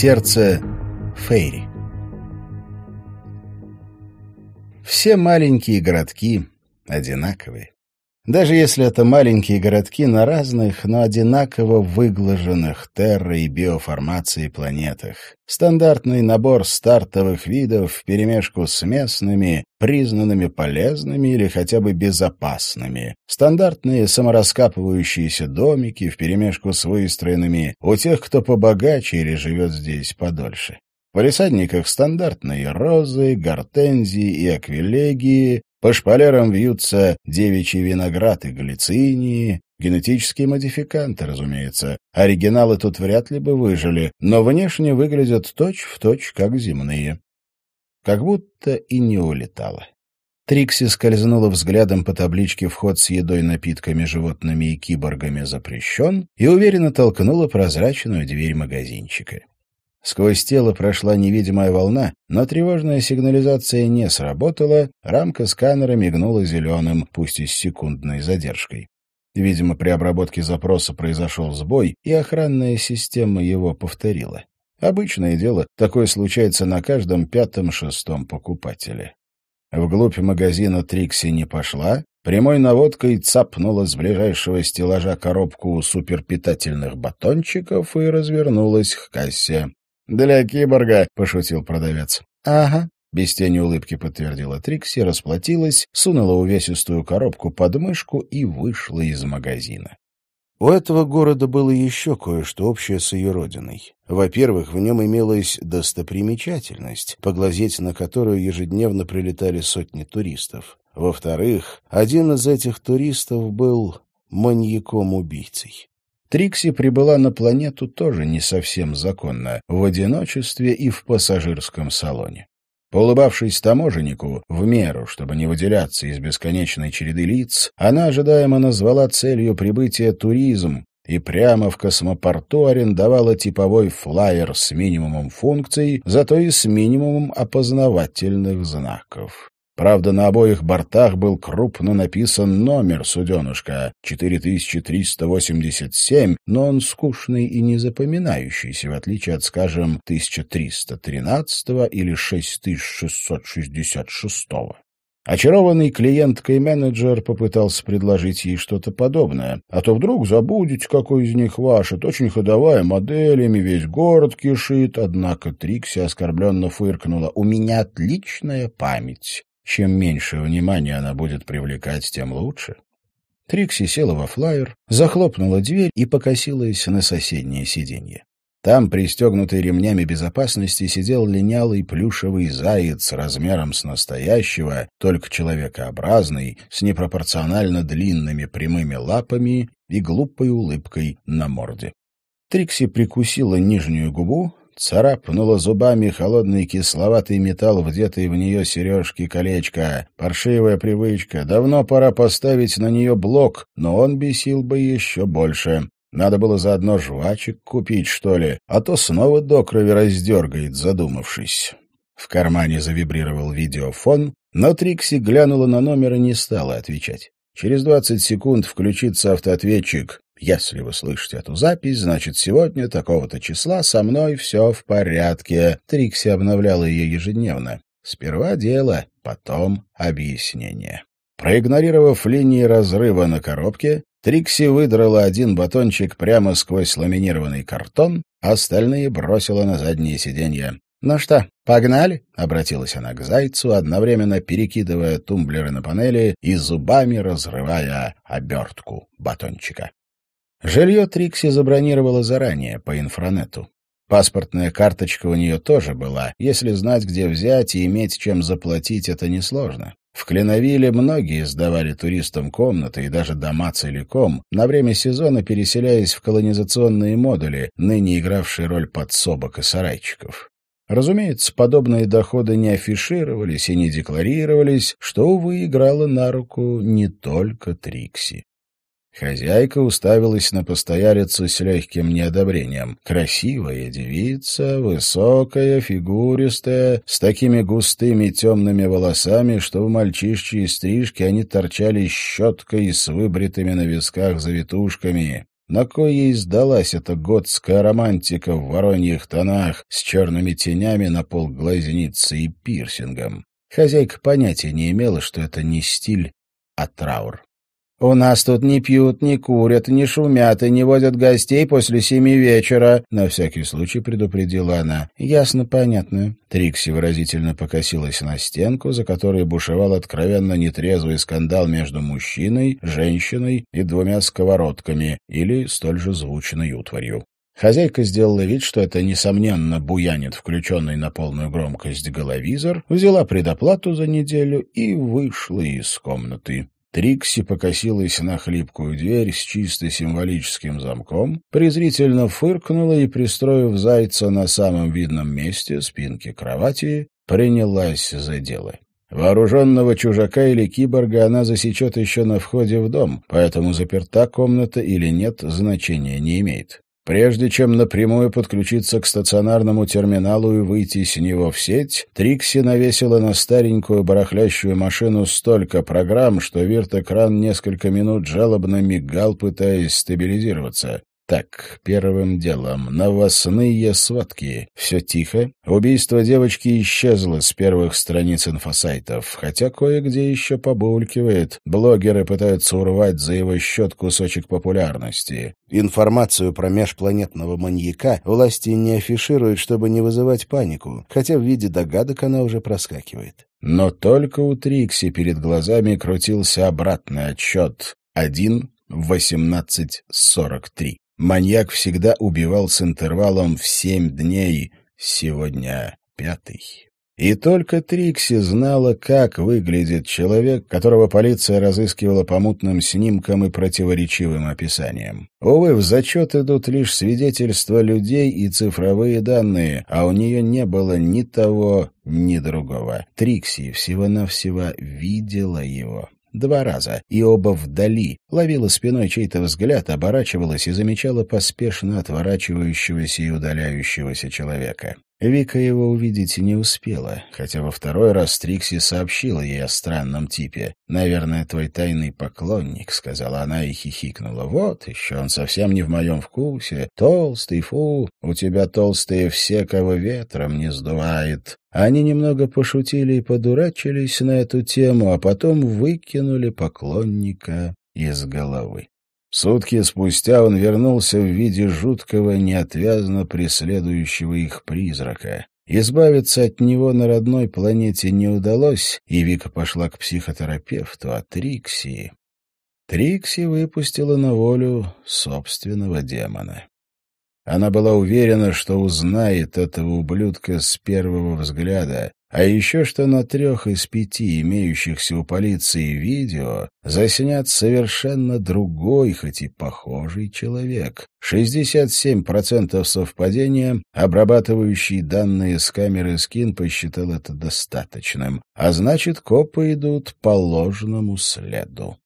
Сердце Фейри. Все маленькие городки одинаковые. Даже если это маленькие городки на разных, но одинаково выглаженных терра- и биоформации планетах. Стандартный набор стартовых видов вперемешку с местными, признанными полезными или хотя бы безопасными. Стандартные самораскапывающиеся домики вперемешку с выстроенными у тех, кто побогаче или живет здесь подольше. В палисадниках стандартные розы, гортензии и аквилегии, по шпалерам вьются девичий виноград и галицинии, генетические модификанты, разумеется. Оригиналы тут вряд ли бы выжили, но внешне выглядят точь-в-точь, точь, как земные. Как будто и не улетала. Трикси скользнула взглядом по табличке «Вход с едой, напитками, животными и киборгами запрещен» и уверенно толкнула прозрачную дверь магазинчика. Сквозь тело прошла невидимая волна, но тревожная сигнализация не сработала, рамка сканера мигнула зеленым, пусть и с секундной задержкой. Видимо, при обработке запроса произошел сбой, и охранная система его повторила. Обычное дело, такое случается на каждом пятом-шестом покупателе. Вглубь магазина Трикси не пошла, прямой наводкой цапнула с ближайшего стеллажа коробку суперпитательных батончиков и развернулась к кассе. «Для киборга», — пошутил продавец. «Ага», — без тени улыбки подтвердила Трикси, расплатилась, сунула увесистую коробку под мышку и вышла из магазина. У этого города было еще кое-что общее с ее родиной. Во-первых, в нем имелась достопримечательность, поглазеть на которую ежедневно прилетали сотни туристов. Во-вторых, один из этих туристов был маньяком-убийцей. Трикси прибыла на планету тоже не совсем законно, в одиночестве и в пассажирском салоне. Поулыбавшись таможеннику, в меру, чтобы не выделяться из бесконечной череды лиц, она ожидаемо назвала целью прибытия туризм и прямо в космопорту арендовала типовой флайер с минимумом функций, зато и с минимумом опознавательных знаков. Правда, на обоих бортах был крупно написан номер суденушка — 4387, но он скучный и незапоминающийся, в отличие от, скажем, 1313 или 6666. Очарованный клиенткой менеджер попытался предложить ей что-то подобное. А то вдруг забудете, какой из них ваш. Это очень ходовая моделями, весь город кишит. Однако Трикси оскорбленно фыркнула. «У меня отличная память. Чем меньше внимания она будет привлекать, тем лучше. Трикси села во флайер, захлопнула дверь и покосилась на соседнее сиденье. Там, пристегнутый ремнями безопасности, сидел линялый плюшевый заяц размером с настоящего, только человекообразный, с непропорционально длинными прямыми лапами и глупой улыбкой на морде. Трикси прикусила нижнюю губу, царапнула зубами холодный кисловатый металл, вдетый в нее сережки колечко. Паршивая привычка. Давно пора поставить на нее блок, но он бесил бы еще больше. Надо было заодно жвачек купить, что ли, а то снова до крови раздергает, задумавшись. В кармане завибрировал видеофон, но Трикси глянула на номер и не стала отвечать. Через двадцать секунд включится автоответчик. Если вы слышите эту запись, значит, сегодня, такого-то числа, со мной все в порядке. Трикси обновляла ее ежедневно. Сперва дело, потом объяснение. Проигнорировав линии разрыва на коробке, Трикси выдрала один батончик прямо сквозь ламинированный картон, остальные бросила на заднее сиденье. «Ну что, погнали?» — обратилась она к зайцу, одновременно перекидывая тумблеры на панели и зубами разрывая обертку батончика. Жилье Трикси забронировала заранее по инфранету. Паспортная карточка у нее тоже была. Если знать, где взять и иметь чем заплатить, это несложно. В Клиновиле многие сдавали туристам комнаты и даже дома целиком, на время сезона переселяясь в колонизационные модули, ныне игравшие роль подсобок и сарайчиков. Разумеется, подобные доходы не афишировались и не декларировались, что, увы, играло на руку не только Трикси. Хозяйка уставилась на постоялицу с легким неодобрением. Красивая девица, высокая, фигуристая, с такими густыми темными волосами, что в мальчишчьей стрижке они торчали щеткой с выбритыми на висках завитушками. На кой ей сдалась эта готская романтика в вороньих тонах с черными тенями на пол глазницы и пирсингом? Хозяйка понятия не имела, что это не стиль, а траур. «У нас тут не пьют, не курят, не шумят и не возят гостей после семи вечера», — на всякий случай предупредила она. «Ясно, понятно». Трикси выразительно покосилась на стенку, за которой бушевал откровенно нетрезвый скандал между мужчиной, женщиной и двумя сковородками или столь же звучной утварью. Хозяйка сделала вид, что это, несомненно, буянит включенный на полную громкость головизор, взяла предоплату за неделю и вышла из комнаты. Трикси покосилась на хлипкую дверь с чисто символическим замком, презрительно фыркнула и, пристроив зайца на самом видном месте спинки кровати, принялась за дело. Вооруженного чужака или киборга она засечет еще на входе в дом, поэтому заперта комната или нет, значения не имеет. Прежде чем напрямую подключиться к стационарному терминалу и выйти с него в сеть, Трикси навесила на старенькую барахлящую машину столько программ, что вирт-экран несколько минут жалобно мигал, пытаясь стабилизироваться. Так, первым делом, новостные сводки. Все тихо. Убийство девочки исчезло с первых страниц инфосайтов, хотя кое-где еще побулькивает. Блогеры пытаются урвать за его счет кусочек популярности. Информацию про межпланетного маньяка власти не афишируют, чтобы не вызывать панику, хотя в виде догадок она уже проскакивает. Но только у Трикси перед глазами крутился обратный отсчет. Один в 18.43. Маньяк всегда убивал с интервалом в семь дней, сегодня пятый. И только Трикси знала, как выглядит человек, которого полиция разыскивала по мутным снимкам и противоречивым описаниям. Увы, в зачет идут лишь свидетельства людей и цифровые данные, а у нее не было ни того, ни другого. Трикси всего-навсего видела его. Два раза, и оба вдали. Ловила спиной чей-то взгляд, оборачивалась и замечала поспешно отворачивающегося и удаляющегося человека. Вика его увидеть не успела, хотя во второй раз Трикси сообщила ей о странном типе. «Наверное, твой тайный поклонник», — сказала она и хихикнула. «Вот еще он совсем не в моем вкусе. Толстый, фу, у тебя толстые все, кого ветром не сдувает». Они немного пошутили и подурачились на эту тему, а потом выкинули поклонника из головы. Сутки спустя он вернулся в виде жуткого, неотвязно преследующего их призрака. Избавиться от него на родной планете не удалось, и Вика пошла к психотерапевту, а Трикси... Трикси выпустила на волю собственного демона. Она была уверена, что узнает этого ублюдка с первого взгляда, а еще что на трех из пяти имеющихся у полиции видео заснят совершенно другой, хоть и похожий человек. 67% совпадения, обрабатывающий данные с камеры скин посчитал это достаточным, а значит, копы идут по ложному следу.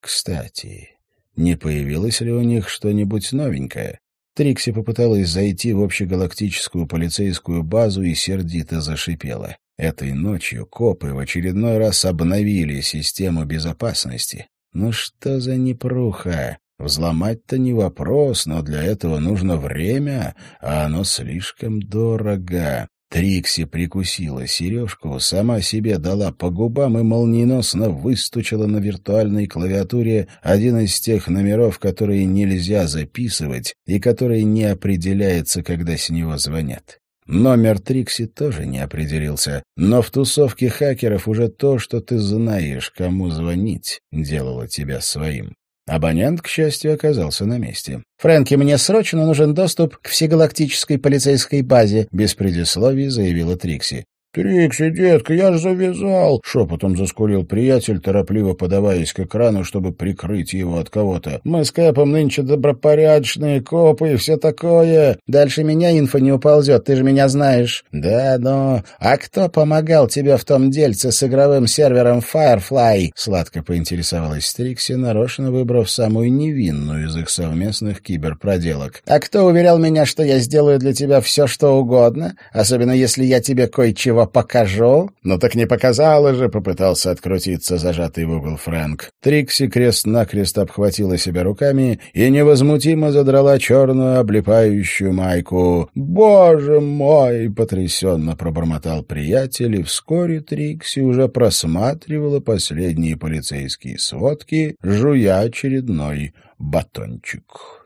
Кстати, не появилось ли у них что-нибудь новенькое? Трикси попыталась зайти в общегалактическую полицейскую базу и сердито зашипела. Этой ночью копы в очередной раз обновили систему безопасности. Ну что за непруха? Взломать-то не вопрос, но для этого нужно время, а оно слишком дорого. Трикси прикусила сережку, сама себе дала по губам и молниеносно выстучила на виртуальной клавиатуре один из тех номеров, которые нельзя записывать и который не определяется, когда с него звонят. Номер Трикси тоже не определился, но в тусовке хакеров уже то, что ты знаешь, кому звонить, делало тебя своим. Абонент, к счастью, оказался на месте. «Фрэнки, мне срочно нужен доступ к всегалактической полицейской базе», — без предисловий заявила Трикси. «Трикси, детка, я ж завязал!» — шепотом заскулил приятель, торопливо подаваясь к экрану, чтобы прикрыть его от кого-то. «Мы с Кэпом нынче добропорядочные копы и все такое. Дальше меня инфа не уползет, ты же меня знаешь». «Да, но... А кто помогал тебе в том дельце с игровым сервером Firefly?» — сладко поинтересовалась Трикси, нарочно выбрав самую невинную из их совместных киберпроделок. «А кто уверял меня, что я сделаю для тебя все, что угодно, особенно если я тебе кое-чего покажу?» «Ну так не показала же», — попытался открутиться зажатый в угол Фрэнк. Трикси крест-накрест обхватила себя руками и невозмутимо задрала черную облепающую майку. «Боже мой!» — потрясенно пробормотал приятель, и вскоре Трикси уже просматривала последние полицейские сводки, жуя очередной батончик.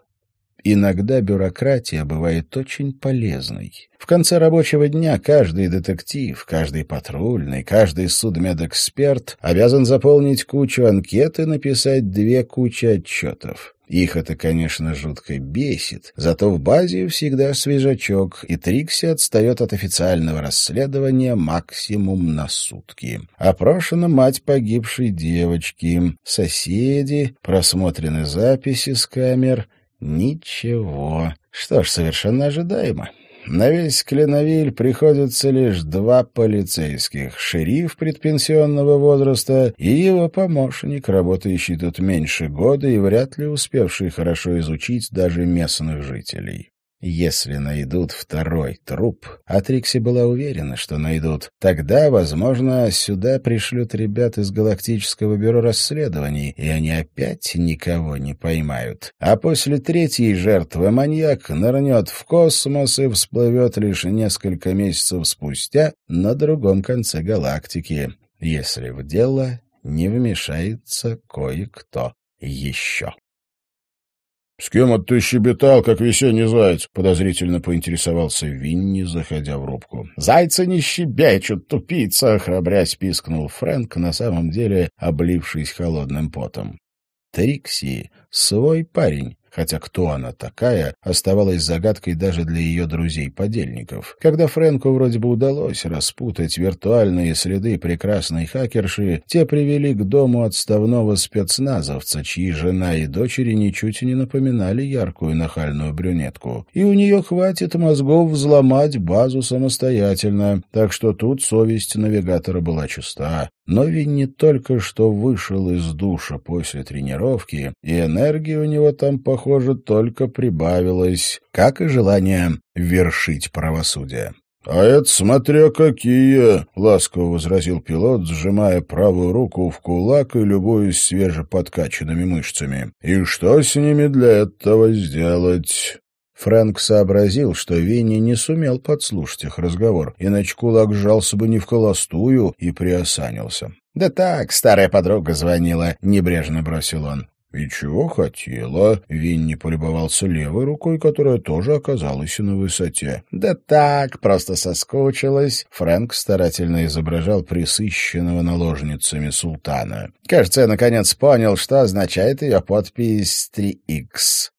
Иногда бюрократия бывает очень полезной. В конце рабочего дня каждый детектив, каждый патрульный, каждый судмедэксперт обязан заполнить кучу анкет и написать две кучи отчетов. Их это, конечно, жутко бесит, зато в базе всегда свежачок, и Трикси отстает от официального расследования максимум на сутки. Опрошена мать погибшей девочки, соседи, просмотрены записи с камер — Ничего. Что ж, совершенно ожидаемо. На весь Кленовиль приходится лишь два полицейских. Шериф предпенсионного возраста и его помощник, работающий тут меньше года и вряд ли успевший хорошо изучить даже местных жителей. Если найдут второй труп, а Трикси была уверена, что найдут, тогда, возможно, сюда пришлют ребят из Галактического бюро расследований, и они опять никого не поймают. А после третьей жертвы маньяк нырнет в космос и всплывет лишь несколько месяцев спустя на другом конце галактики, если в дело не вмешается кое-кто еще. — С кем это ты щебетал, как весенний заяц? — подозрительно поинтересовался Винни, заходя в рубку. — Зайцы не щебечут, тупица! — храбрясь пискнул Фрэнк, на самом деле облившись холодным потом. Трикси — свой парень, хотя кто она такая, оставалась загадкой даже для ее друзей-подельников. Когда Фрэнку вроде бы удалось распутать виртуальные следы прекрасной хакерши, те привели к дому отставного спецназовца, чьи жена и дочери ничуть не напоминали яркую нахальную брюнетку. И у нее хватит мозгов взломать базу самостоятельно, так что тут совесть навигатора была чиста. Но Винни только что вышел из душа после тренировки, и энергия у него там, похоже, только прибавилась, как и желание вершить правосудие. — А это смотря какие! — ласково возразил пилот, сжимая правую руку в кулак и любуясь свежеподкачанными мышцами. — И что с ними для этого сделать? Фрэнк сообразил, что Винни не сумел подслушать их разговор, иначе кулак сжался бы не в холостую и приосанился. «Да так, старая подруга звонила», — небрежно бросил он. «И чего хотела?» — Винни полюбовался левой рукой, которая тоже оказалась на высоте. «Да так, просто соскучилась». Фрэнк старательно изображал присыщенного наложницами султана. «Кажется, я наконец понял, что означает ее подпись 3Х».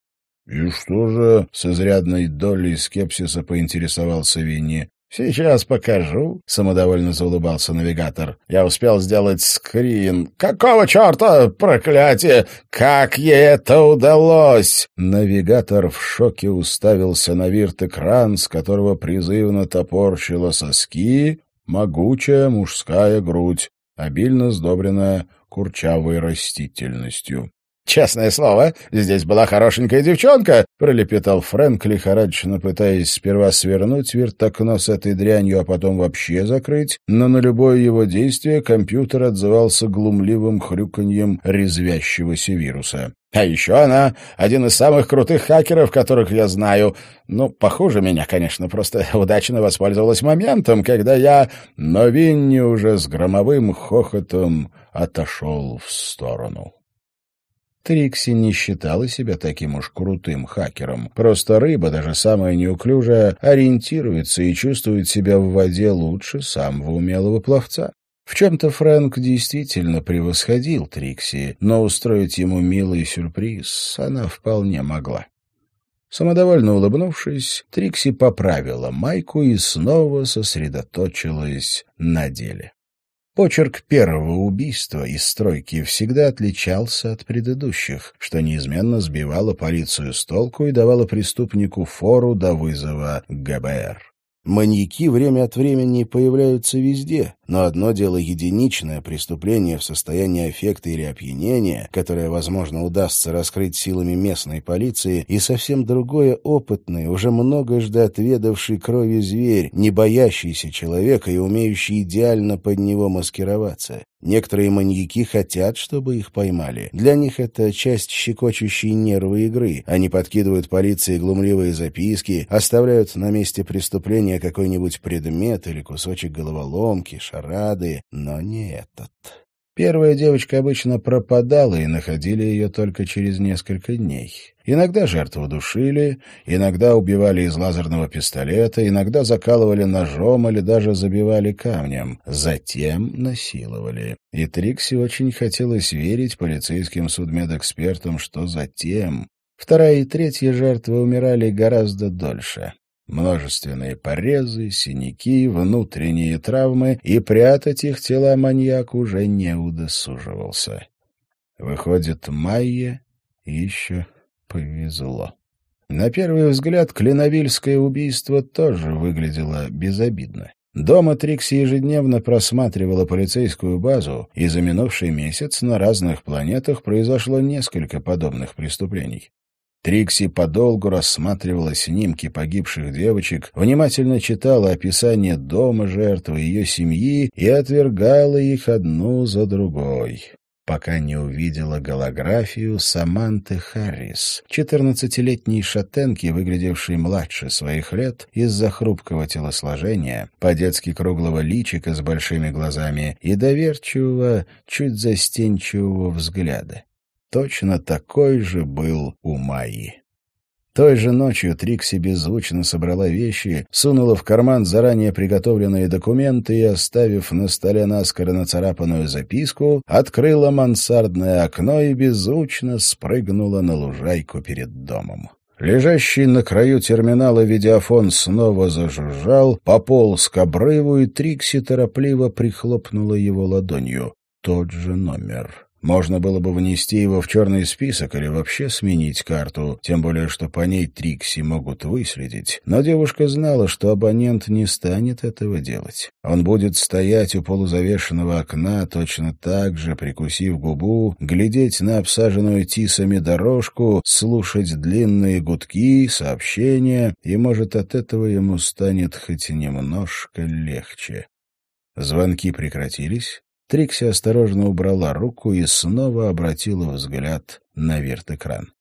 «И что же?» — с изрядной долей скепсиса поинтересовался Винни. «Сейчас покажу», — самодовольно заулыбался навигатор. «Я успел сделать скрин. Какого черта, проклятие! Как ей это удалось?» Навигатор в шоке уставился на вирт-экран, с которого призывно топорщила соски могучая мужская грудь, обильно сдобренная курчавой растительностью. «Честное слово, здесь была хорошенькая девчонка», — пролепетал Фрэнк, лихорадочно пытаясь сперва свернуть вертокно с этой дрянью, а потом вообще закрыть, но на любое его действие компьютер отзывался глумливым хрюканьем резвящегося вируса. А еще она один из самых крутых хакеров, которых я знаю. Ну, похуже меня, конечно, просто удачно воспользовалась моментом, когда я... Но Винни уже с громовым хохотом отошел в сторону. Трикси не считала себя таким уж крутым хакером. Просто рыба, даже самая неуклюжая, ориентируется и чувствует себя в воде лучше самого умелого пловца. В чем-то Фрэнк действительно превосходил Трикси, но устроить ему милый сюрприз она вполне могла. Самодовольно улыбнувшись, Трикси поправила майку и снова сосредоточилась на деле. Почерк первого убийства из стройки всегда отличался от предыдущих, что неизменно сбивало полицию с толку и давало преступнику фору до вызова ГБР. Маньяки время от времени появляются везде, но одно дело единичное преступление в состоянии аффекта или опьянения, которое, возможно, удастся раскрыть силами местной полиции, и совсем другое опытный, уже многожды отведавший крови зверь, не боящийся человека и умеющий идеально под него маскироваться. Некоторые маньяки хотят, чтобы их поймали. Для них это часть щекочущей нервы игры. Они подкидывают полиции глумливые записки, оставляют на месте преступления какой-нибудь предмет или кусочек головоломки, шарады, но не этот. Первая девочка обычно пропадала, и находили ее только через несколько дней. Иногда жертву душили, иногда убивали из лазерного пистолета, иногда закалывали ножом или даже забивали камнем. Затем насиловали. И Трикси очень хотелось верить полицейским судмедэкспертам, что затем вторая и третья жертвы умирали гораздо дольше множественные порезы, синяки, внутренние травмы, и прятать их тела маньяк уже не удосуживался. Выходит, Майе еще повезло. На первый взгляд, клиновильское убийство тоже выглядело безобидно. Дома Трикси ежедневно просматривала полицейскую базу, и за минувший месяц на разных планетах произошло несколько подобных преступлений. Трикси подолгу рассматривала снимки погибших девочек, внимательно читала описание дома жертвы ее семьи и отвергала их одну за другой пока не увидела голографию Саманты Харрис, четырнадцатилетней шатенки, выглядевшей младше своих лет из-за хрупкого телосложения, по-детски круглого личика с большими глазами и доверчивого, чуть застенчивого взгляда. Точно такой же был у Майи. Той же ночью Трикси беззвучно собрала вещи, сунула в карман заранее приготовленные документы и, оставив на столе наскоро нацарапанную записку, открыла мансардное окно и беззвучно спрыгнула на лужайку перед домом. Лежащий на краю терминала видеофон снова зажужжал, пополз к обрыву, и Трикси торопливо прихлопнула его ладонью. Тот же номер. Можно было бы внести его в черный список или вообще сменить карту, тем более, что по ней Трикси могут выследить. Но девушка знала, что абонент не станет этого делать. Он будет стоять у полузавешенного окна, точно так же, прикусив губу, глядеть на обсаженную тисами дорожку, слушать длинные гудки, сообщения, и, может, от этого ему станет хоть немножко легче. Звонки прекратились, Трикси осторожно убрала руку и снова обратила взгляд на вертэкран.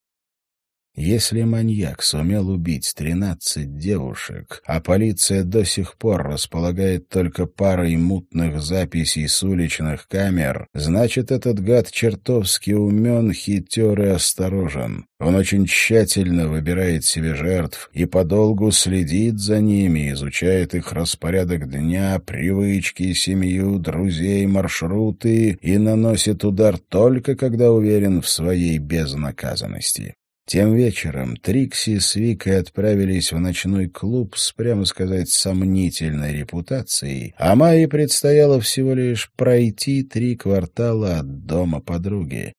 Если маньяк сумел убить тринадцать девушек, а полиция до сих пор располагает только парой мутных записей с уличных камер, значит, этот гад чертовски умен, хитер и осторожен. Он очень тщательно выбирает себе жертв и подолгу следит за ними, изучает их распорядок дня, привычки, семью, друзей, маршруты и наносит удар только когда уверен в своей безнаказанности. Тем вечером Трикси с Викой отправились в ночной клуб с, прямо сказать, сомнительной репутацией, а Майе предстояло всего лишь пройти три квартала от дома подруги.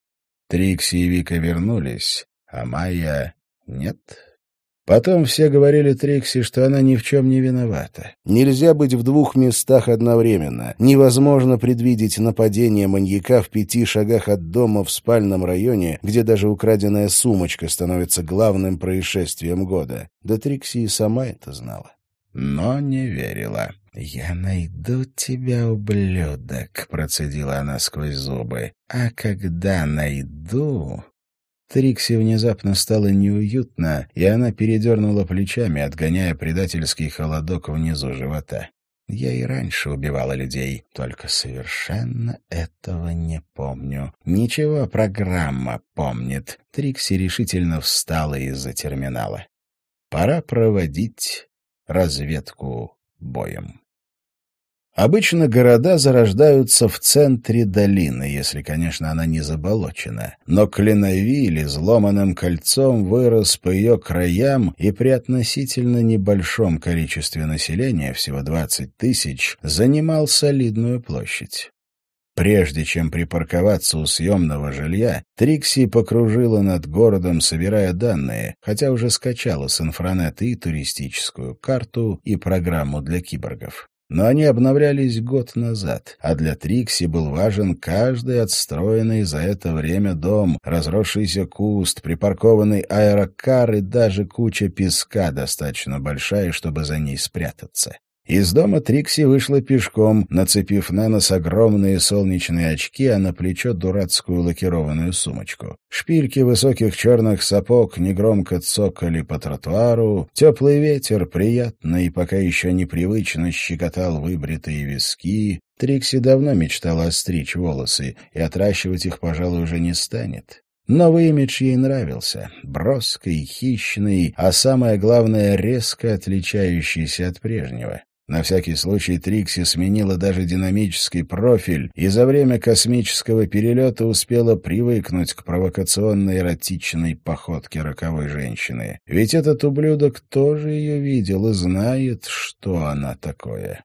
Трикси и Вика вернулись, а Майя — нет. Потом все говорили Трикси, что она ни в чем не виновата. Нельзя быть в двух местах одновременно. Невозможно предвидеть нападение маньяка в пяти шагах от дома в спальном районе, где даже украденная сумочка становится главным происшествием года. Да Трикси и сама это знала. Но не верила. «Я найду тебя, ублюдок», — процедила она сквозь зубы. «А когда найду...» Трикси внезапно стало неуютно, и она передернула плечами, отгоняя предательский холодок внизу живота. Я и раньше убивала людей, только совершенно этого не помню. Ничего программа помнит. Трикси решительно встала из-за терминала. Пора проводить разведку боем. Обычно города зарождаются в центре долины, если, конечно, она не заболочена. Но Клиновиль изломанным кольцом вырос по ее краям и при относительно небольшом количестве населения, всего 20 тысяч, занимал солидную площадь. Прежде чем припарковаться у съемного жилья, Трикси покружила над городом, собирая данные, хотя уже скачала с инфранета и туристическую карту, и программу для киборгов. Но они обновлялись год назад, а для Трикси был важен каждый отстроенный за это время дом, разросшийся куст, припаркованный аэрокар и даже куча песка достаточно большая, чтобы за ней спрятаться. Из дома Трикси вышла пешком, нацепив на нос огромные солнечные очки, а на плечо дурацкую лакированную сумочку. Шпильки высоких черных сапог негромко цокали по тротуару, теплый ветер приятно и пока еще непривычно щекотал выбритые виски. Трикси давно мечтала остричь волосы, и отращивать их, пожалуй, уже не станет. Новый имидж ей нравился, броский, хищный, а самое главное, резко отличающийся от прежнего. На всякий случай Трикси сменила даже динамический профиль и за время космического перелета успела привыкнуть к провокационной эротичной походке роковой женщины. Ведь этот ублюдок тоже ее видел и знает, что она такое.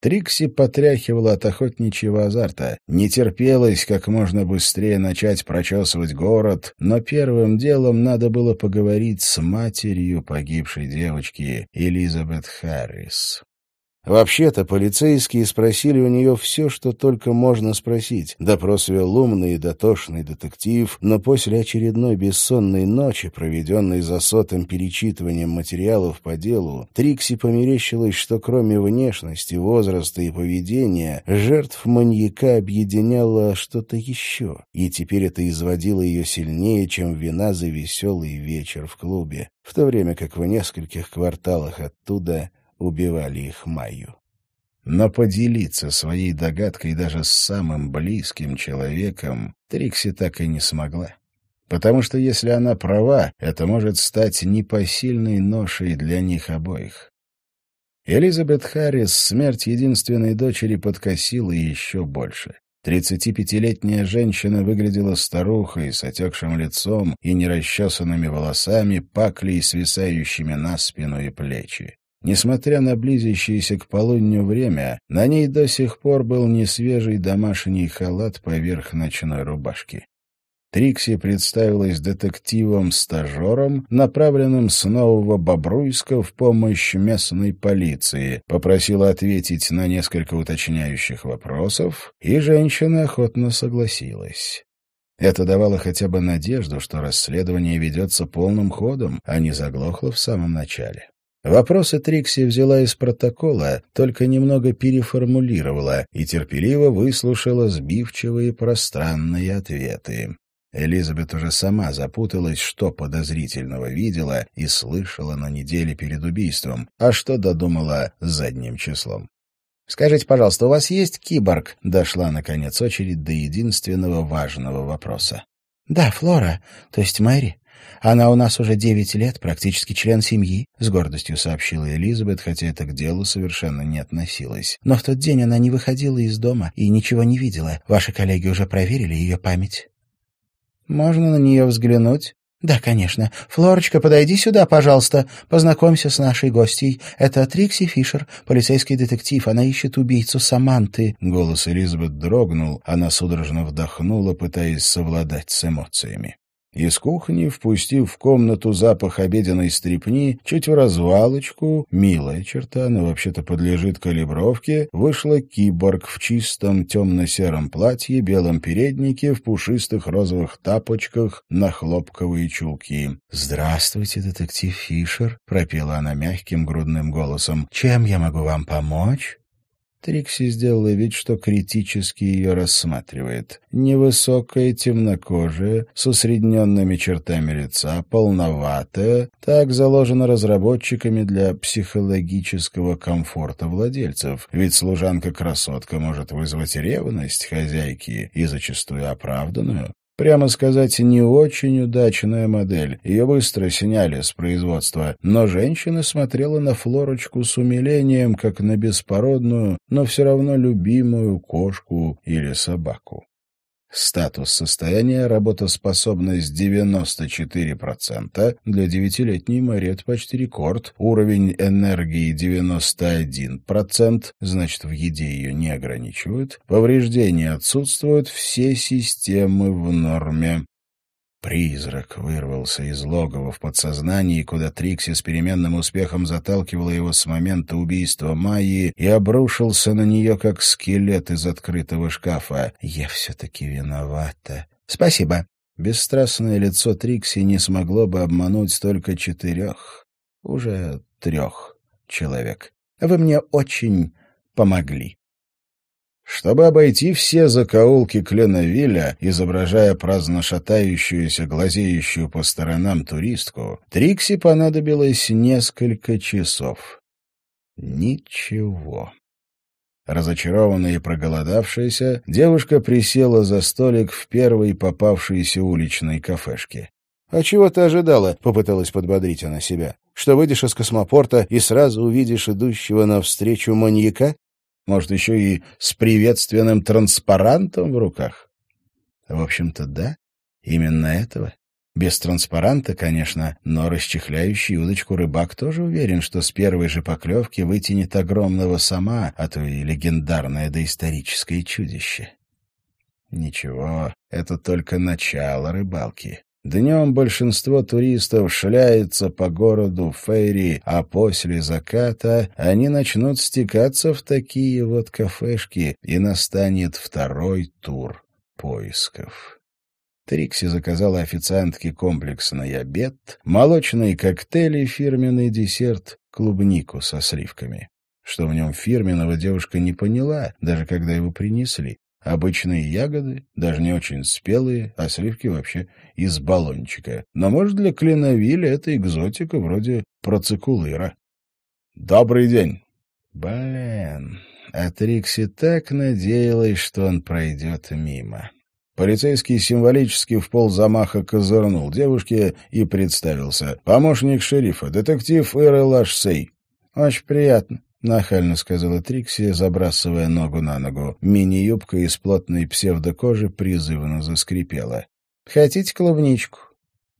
Трикси потряхивала от охотничьего азарта. Не терпелось как можно быстрее начать прочесывать город, но первым делом надо было поговорить с матерью погибшей девочки Элизабет Харрис. Вообще-то полицейские спросили у нее все, что только можно спросить. Допрос вел умный и дотошный детектив, но после очередной бессонной ночи, проведенной за сотым перечитыванием материалов по делу, Трикси померещилось, что кроме внешности, возраста и поведения, жертв маньяка объединяло что-то еще, и теперь это изводило ее сильнее, чем вина за веселый вечер в клубе, в то время как в нескольких кварталах оттуда убивали их Майю. Но поделиться своей догадкой даже с самым близким человеком Трикси так и не смогла. Потому что если она права, это может стать непосильной ношей для них обоих. Элизабет Харрис смерть единственной дочери подкосила еще больше. Тридцатипятилетняя женщина выглядела старухой с отекшим лицом и нерасчесанными волосами, паклей, свисающими на спину и плечи. Несмотря на близящееся к полудню время, на ней до сих пор был несвежий домашний халат поверх ночной рубашки. Трикси представилась детективом-стажером, направленным с Нового Бобруйска в помощь местной полиции, попросила ответить на несколько уточняющих вопросов, и женщина охотно согласилась. Это давало хотя бы надежду, что расследование ведется полным ходом, а не заглохло в самом начале. Вопросы Трикси взяла из протокола, только немного переформулировала и терпеливо выслушала сбивчивые пространные ответы. Элизабет уже сама запуталась, что подозрительного видела и слышала на неделе перед убийством, а что додумала задним числом. «Скажите, пожалуйста, у вас есть киборг?» — дошла, наконец, очередь до единственного важного вопроса. «Да, Флора, то есть Мэри. Она у нас уже девять лет, практически член семьи, — с гордостью сообщила Элизабет, хотя это к делу совершенно не относилось. Но в тот день она не выходила из дома и ничего не видела. Ваши коллеги уже проверили ее память. «Можно на нее взглянуть?» «Да, конечно. Флорочка, подойди сюда, пожалуйста. Познакомься с нашей гостьей. Это Трикси Фишер, полицейский детектив. Она ищет убийцу Саманты». Голос Элизабет дрогнул. Она судорожно вдохнула, пытаясь совладать с эмоциями. Из кухни, впустив в комнату запах обеденной стрепни, чуть в развалочку, милая черта, но вообще-то подлежит калибровке, вышла киборг в чистом темно-сером платье, белом переднике, в пушистых розовых тапочках, на хлопковые чулки. «Здравствуйте, детектив Фишер», — пропела она мягким грудным голосом. «Чем я могу вам помочь?» Трикси сделала вид, что критически ее рассматривает. Невысокая, темнокожая, с усредненными чертами лица, полноватая, так заложена разработчиками для психологического комфорта владельцев, ведь служанка-красотка может вызвать ревность хозяйки и зачастую оправданную. Прямо сказать, не очень удачная модель. Ее быстро сняли с производства. Но женщина смотрела на Флорочку с умилением, как на беспородную, но все равно любимую кошку или собаку. Статус состояния, работоспособность 94%, для девятилетней Мэри это почти рекорд, уровень энергии 91%, значит, в еде ее не ограничивают, повреждения отсутствуют, все системы в норме. Призрак вырвался из логова в подсознании, куда Трикси с переменным успехом заталкивала его с момента убийства Майи и обрушился на нее, как скелет из открытого шкафа. «Я все-таки виновата». «Спасибо». Бесстрастное лицо Трикси не смогло бы обмануть только четырех, уже трех человек. «Вы мне очень помогли». Чтобы обойти все закоулки Кленовиля, изображая праздно шатающуюся, глазеющую по сторонам туристку, Трикси понадобилось несколько часов. Ничего. Разочарованная и проголодавшаяся, девушка присела за столик в первой попавшейся уличной кафешке. «А чего ты ожидала?» — попыталась подбодрить она себя. «Что выйдешь из космопорта и сразу увидишь идущего навстречу маньяка? Может, еще и с приветственным транспарантом в руках? В общем-то, да, именно этого. Без транспаранта, конечно, но расчехляющий удочку рыбак тоже уверен, что с первой же поклевки вытянет огромного сама, а то и легендарное доисторическое чудище. Ничего, это только начало рыбалки. Днем большинство туристов шляется по городу Фейри, а после заката они начнут стекаться в такие вот кафешки, и настанет второй тур поисков. Трикси заказала официантке комплексный обед, молочные коктейли, фирменный десерт, клубнику со сливками. Что в нем фирменного девушка не поняла, даже когда его принесли. Обычные ягоды, даже не очень спелые, а сливки вообще из баллончика. Но, может, для клиновиля это экзотика вроде процикулыра. «Добрый день!» Блин, а Трикси так надеялась, что он пройдет мимо. Полицейский символически в ползамаха козырнул девушке и представился. «Помощник шерифа, детектив Эрел Ашсей». «Очень приятно. — нахально сказала Трикси, забрасывая ногу на ногу. Мини-юбка из плотной псевдокожи призывно заскрипела. «Хотите клубничку?»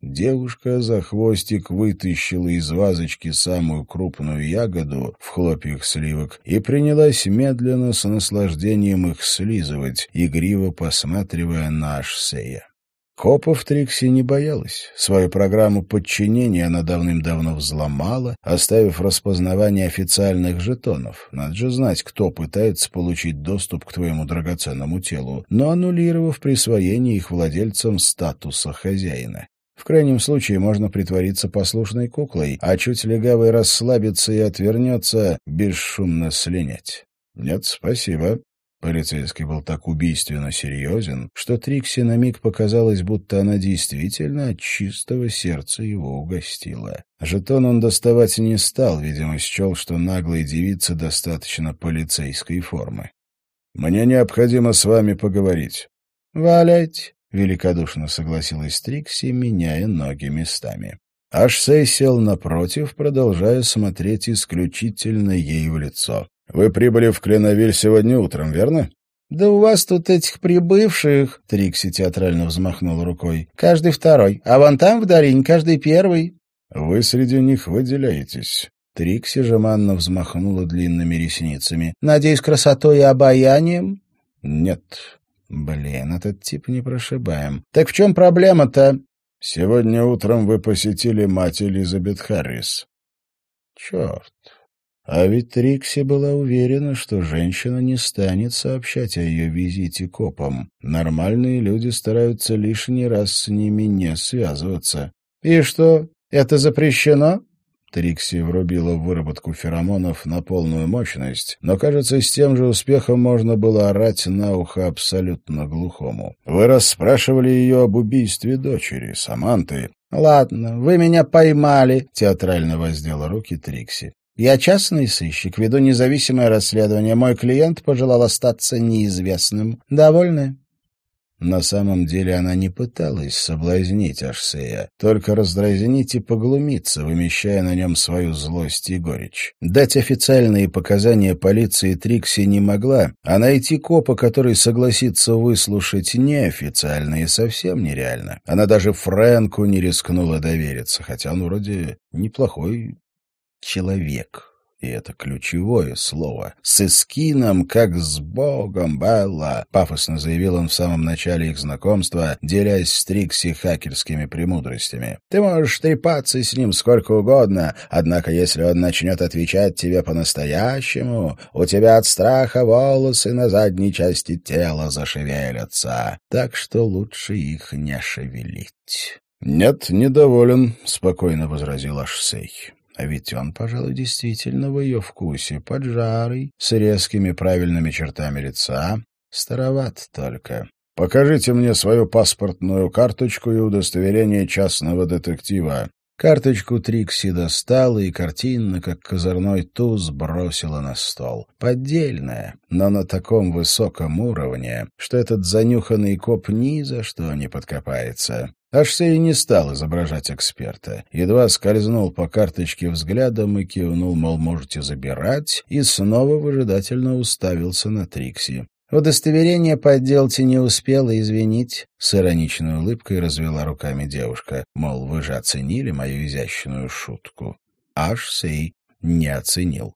Девушка за хвостик вытащила из вазочки самую крупную ягоду в хлопьях сливок и принялась медленно с наслаждением их слизывать, игриво посматривая на Ашсея. Копов Трикси не боялась. Свою программу подчинения она давным-давно взломала, оставив распознавание официальных жетонов. Надо же знать, кто пытается получить доступ к твоему драгоценному телу, но аннулировав присвоение их владельцам статуса хозяина. В крайнем случае можно притвориться послушной куклой, а чуть легавый расслабится и отвернется, бесшумно слинять. «Нет, спасибо», Полицейский был так убийственно серьезен, что Трикси на миг показалось, будто она действительно от чистого сердца его угостила. Жетон он доставать не стал, видимо, счел, что наглой девице достаточно полицейской формы. «Мне необходимо с вами поговорить». «Валяйте», — великодушно согласилась Трикси, меняя ноги местами. Ашсей сел напротив, продолжая смотреть исключительно ей в лицо. Вы прибыли в Кленовиль сегодня утром, верно? «Да у вас тут этих прибывших...» — Трикси театрально взмахнул рукой. «Каждый второй, а вон там в долине каждый первый». «Вы среди них выделяетесь». Трикси жеманно взмахнула длинными ресницами. «Надеюсь, красотой и обаянием?» «Нет». «Блин, этот тип не прошибаем. Так в чем проблема-то?» «Сегодня утром вы посетили мать Элизабет Харрис». «Черт, а ведь Трикси была уверена, что женщина не станет сообщать о ее визите копам. Нормальные люди стараются лишний раз с ними не связываться. «И что, это запрещено?» Трикси врубила выработку феромонов на полную мощность, но, кажется, с тем же успехом можно было орать на ухо абсолютно глухому. «Вы расспрашивали ее об убийстве дочери, Саманты». «Ладно, вы меня поймали», — театрально воздела руки Трикси. Я частный сыщик, веду независимое расследование. Мой клиент пожелал остаться неизвестным. Довольны? На самом деле она не пыталась соблазнить Ашсея, только раздразнить и поглумиться, вымещая на нем свою злость и горечь. Дать официальные показания полиции Трикси не могла, а найти копа, который согласится выслушать неофициальные, совсем нереально. Она даже Фрэнку не рискнула довериться, хотя он вроде неплохой человек и это ключевое слово. «С Эскином, как с Богом, Белла!» — пафосно заявил он в самом начале их знакомства, делясь с Трикси хакерскими премудростями. «Ты можешь трепаться с ним сколько угодно, однако если он начнет отвечать тебе по-настоящему, у тебя от страха волосы на задней части тела зашевелятся, так что лучше их не шевелить». «Нет, недоволен», — спокойно возразил Ашсей. А ведь он, пожалуй, действительно в ее вкусе, поджарый, с резкими правильными чертами лица, староват только. «Покажите мне свою паспортную карточку и удостоверение частного детектива». Карточку Трикси достала и картинно, как козырной туз, бросила на стол. Поддельная, но на таком высоком уровне, что этот занюханный коп ни за что не подкопается. Ашсей не стал изображать эксперта. Едва скользнул по карточке взглядом и кивнул, мол, можете забирать, и снова выжидательно уставился на Трикси. «Удостоверение подделать не успела, извинить», — с ироничной улыбкой развела руками девушка. Мол, вы же оценили мою изящную шутку. Ашсей не оценил.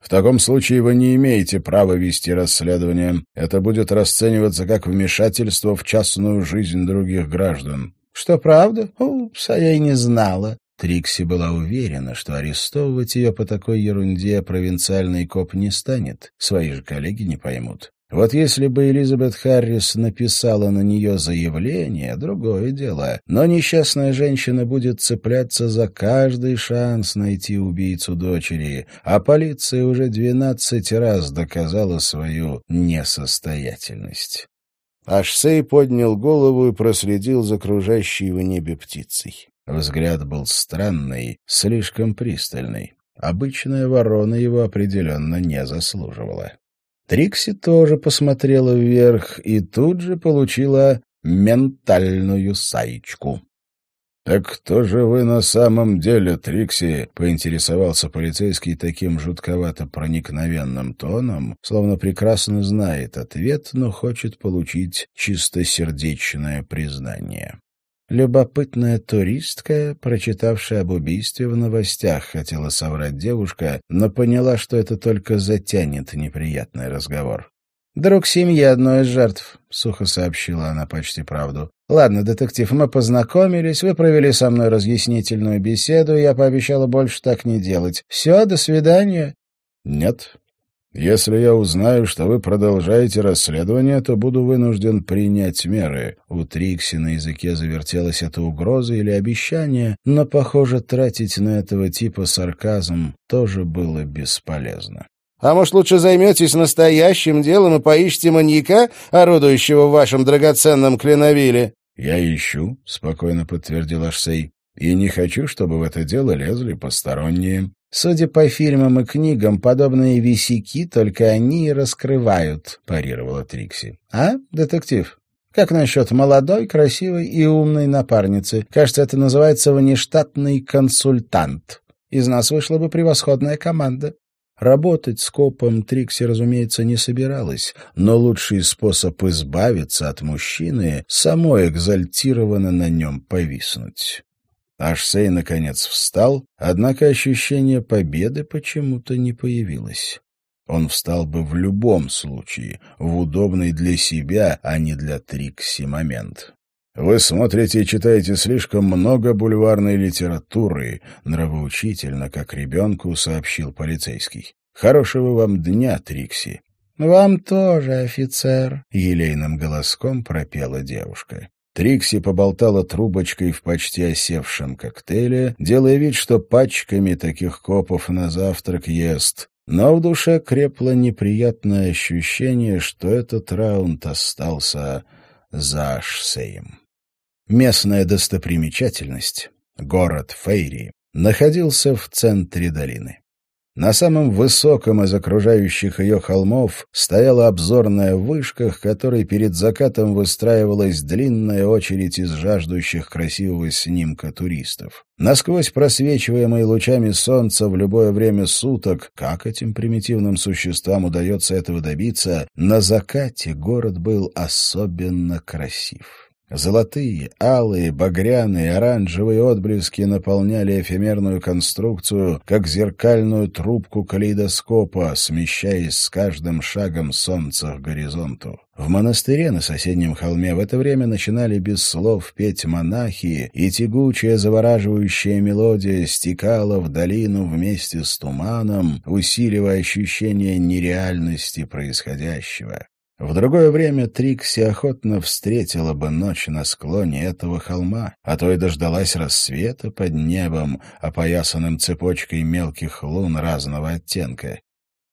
В таком случае вы не имеете права вести расследование. Это будет расцениваться как вмешательство в частную жизнь других граждан. Что правда? Упс, а я и не знала. Трикси была уверена, что арестовывать ее по такой ерунде провинциальный коп не станет, свои же коллеги не поймут. Вот если бы Элизабет Харрис написала на нее заявление, другое дело. Но несчастная женщина будет цепляться за каждый шанс найти убийцу дочери, а полиция уже двенадцать раз доказала свою несостоятельность. Ашсей поднял голову и проследил за окружающей в небе птицей. Взгляд был странный, слишком пристальный. Обычная ворона его определенно не заслуживала. Трикси тоже посмотрела вверх и тут же получила ментальную саечку. «Так кто же вы на самом деле, Трикси?» — поинтересовался полицейский таким жутковато проникновенным тоном, словно прекрасно знает ответ, но хочет получить чистосердечное признание. Любопытная туристка, прочитавшая об убийстве в новостях, хотела соврать девушка, но поняла, что это только затянет неприятный разговор. «Друг семьи одной из жертв», — сухо сообщила она почти правду. «Ладно, детектив, мы познакомились, вы провели со мной разъяснительную беседу, я пообещала больше так не делать. Все, до свидания». «Нет. Если я узнаю, что вы продолжаете расследование, то буду вынужден принять меры». У Трикси на языке завертелась эта угроза или обещание, но, похоже, тратить на этого типа сарказм тоже было бесполезно. А может, лучше займетесь настоящим делом и поищите маньяка, орудующего в вашем драгоценном клиновиле?» «Я ищу», — спокойно подтвердил Ашсей. «И не хочу, чтобы в это дело лезли посторонние». «Судя по фильмам и книгам, подобные висяки только они и раскрывают», — парировала Трикси. «А, детектив?» Как насчет молодой, красивой и умной напарницы? Кажется, это называется внештатный консультант. Из нас вышла бы превосходная команда. Работать с копом Трикси, разумеется, не собиралась, но лучший способ избавиться от мужчины — само экзальтированно на нем повиснуть. Ашсей, наконец, встал, однако ощущение победы почему-то не появилось. Он встал бы в любом случае, в удобный для себя, а не для Трикси момент. «Вы смотрите и читаете слишком много бульварной литературы», — нравоучительно, как ребенку сообщил полицейский. «Хорошего вам дня, Трикси». «Вам тоже, офицер», — елейным голоском пропела девушка. Трикси поболтала трубочкой в почти осевшем коктейле, делая вид, что пачками таких копов на завтрак ест, но в душе крепло неприятное ощущение, что этот раунд остался за Ашсеем. Местная достопримечательность, город Фейри, находился в центре долины. На самом высоком из окружающих ее холмов стояла обзорная вышка, к которой перед закатом выстраивалась длинная очередь из жаждущих красивого снимка туристов. Насквозь просвечиваемый лучами солнца в любое время суток, как этим примитивным существам удается этого добиться, на закате город был особенно красив. Золотые, алые, багряные, оранжевые отблески наполняли эфемерную конструкцию, как зеркальную трубку калейдоскопа, смещаясь с каждым шагом солнца к горизонту. В монастыре на соседнем холме в это время начинали без слов петь монахи, и тягучая завораживающая мелодия стекала в долину вместе с туманом, усиливая ощущение нереальности происходящего. В другое время Трикси охотно встретила бы ночь на склоне этого холма, а то и дождалась рассвета под небом, опоясанным цепочкой мелких лун разного оттенка.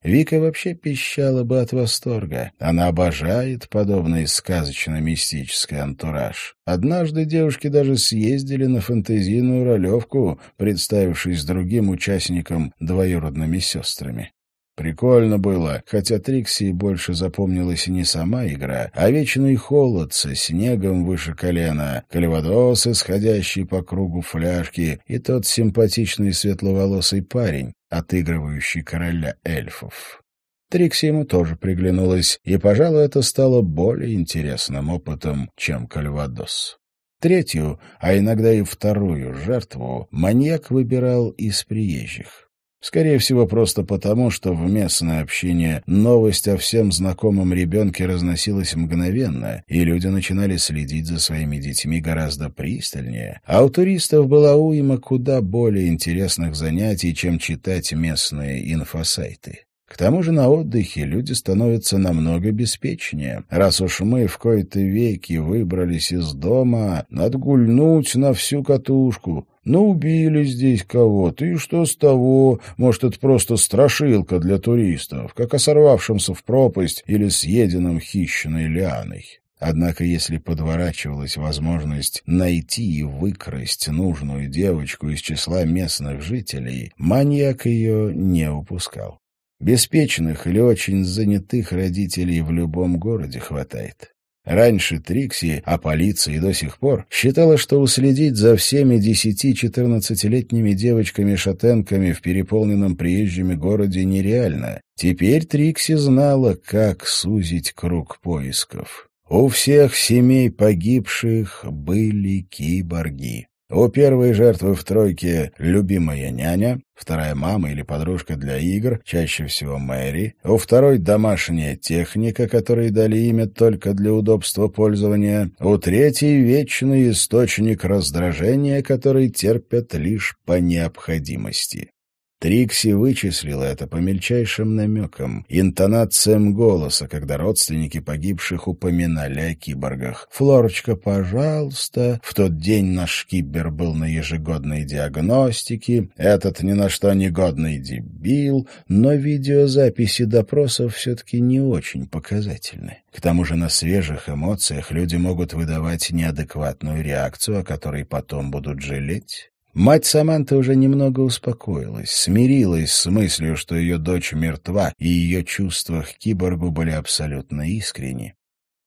Вика вообще пищала бы от восторга. Она обожает подобный сказочно-мистический антураж. Однажды девушки даже съездили на фантазийную ролевку, представившись другим участникам двоюродными сестрами. Прикольно было, хотя Трикси больше запомнилась не сама игра, а вечный холод со снегом выше колена, кальвадос, исходящий по кругу фляжки, и тот симпатичный светловолосый парень, отыгрывающий короля эльфов. Трикси ему тоже приглянулась, и, пожалуй, это стало более интересным опытом, чем кальвадос. Третью, а иногда и вторую жертву маньяк выбирал из приезжих. Скорее всего, просто потому, что в местное общение новость о всем знакомом ребенке разносилась мгновенно, и люди начинали следить за своими детьми гораздо пристальнее. А у туристов была уйма куда более интересных занятий, чем читать местные инфосайты. К тому же на отдыхе люди становятся намного беспечнее. Раз уж мы в кои-то веки выбрались из дома, надо гульнуть на всю катушку. Ну, убили здесь кого-то, и что с того? Может, это просто страшилка для туристов, как о сорвавшемся в пропасть или съеденном хищной лианой. Однако, если подворачивалась возможность найти и выкрасть нужную девочку из числа местных жителей, маньяк ее не упускал. Беспечных или очень занятых родителей в любом городе хватает. Раньше Трикси, а полиция до сих пор, считала, что уследить за всеми десяти-четырнадцатилетними девочками-шатенками в переполненном приезжими городе нереально. Теперь Трикси знала, как сузить круг поисков. У всех семей погибших были киборги. У первой жертвы в тройке любимая няня, вторая мама или подружка для игр, чаще всего Мэри, у второй домашняя техника, которой дали имя только для удобства пользования, у третьей вечный источник раздражения, который терпят лишь по необходимости. Трикси вычислила это по мельчайшим намекам, интонациям голоса, когда родственники погибших упоминали о киборгах. «Флорочка, пожалуйста». В тот день наш кибер был на ежегодной диагностике. Этот ни на что негодный дебил. Но видеозаписи допросов все-таки не очень показательны. К тому же на свежих эмоциях люди могут выдавать неадекватную реакцию, о которой потом будут жалеть. Мать Саманты уже немного успокоилась, смирилась с мыслью, что ее дочь мертва, и ее чувства к киборгу были абсолютно искренни.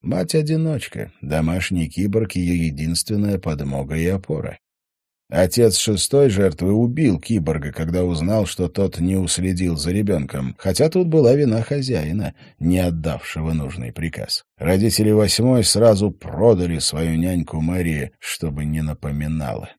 Мать-одиночка, домашний киборг — ее единственная подмога и опора. Отец шестой жертвы убил киборга, когда узнал, что тот не уследил за ребенком, хотя тут была вина хозяина, не отдавшего нужный приказ. Родители восьмой сразу продали свою няньку Марии, чтобы не напоминала.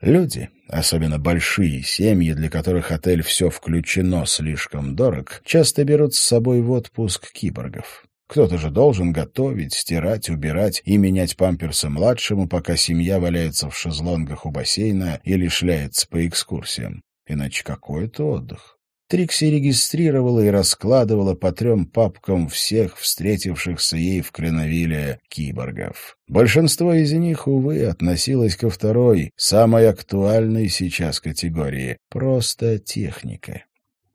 Люди, особенно большие семьи, для которых отель «все включено» слишком дорог, часто берут с собой в отпуск киборгов. Кто-то же должен готовить, стирать, убирать и менять памперсы младшему, пока семья валяется в шезлонгах у бассейна или шляется по экскурсиям. Иначе какой это отдых? Трикси регистрировала и раскладывала по трем папкам всех встретившихся ей в Кленовиле киборгов. Большинство из них, увы, относилось ко второй, самой актуальной сейчас категории — просто техника.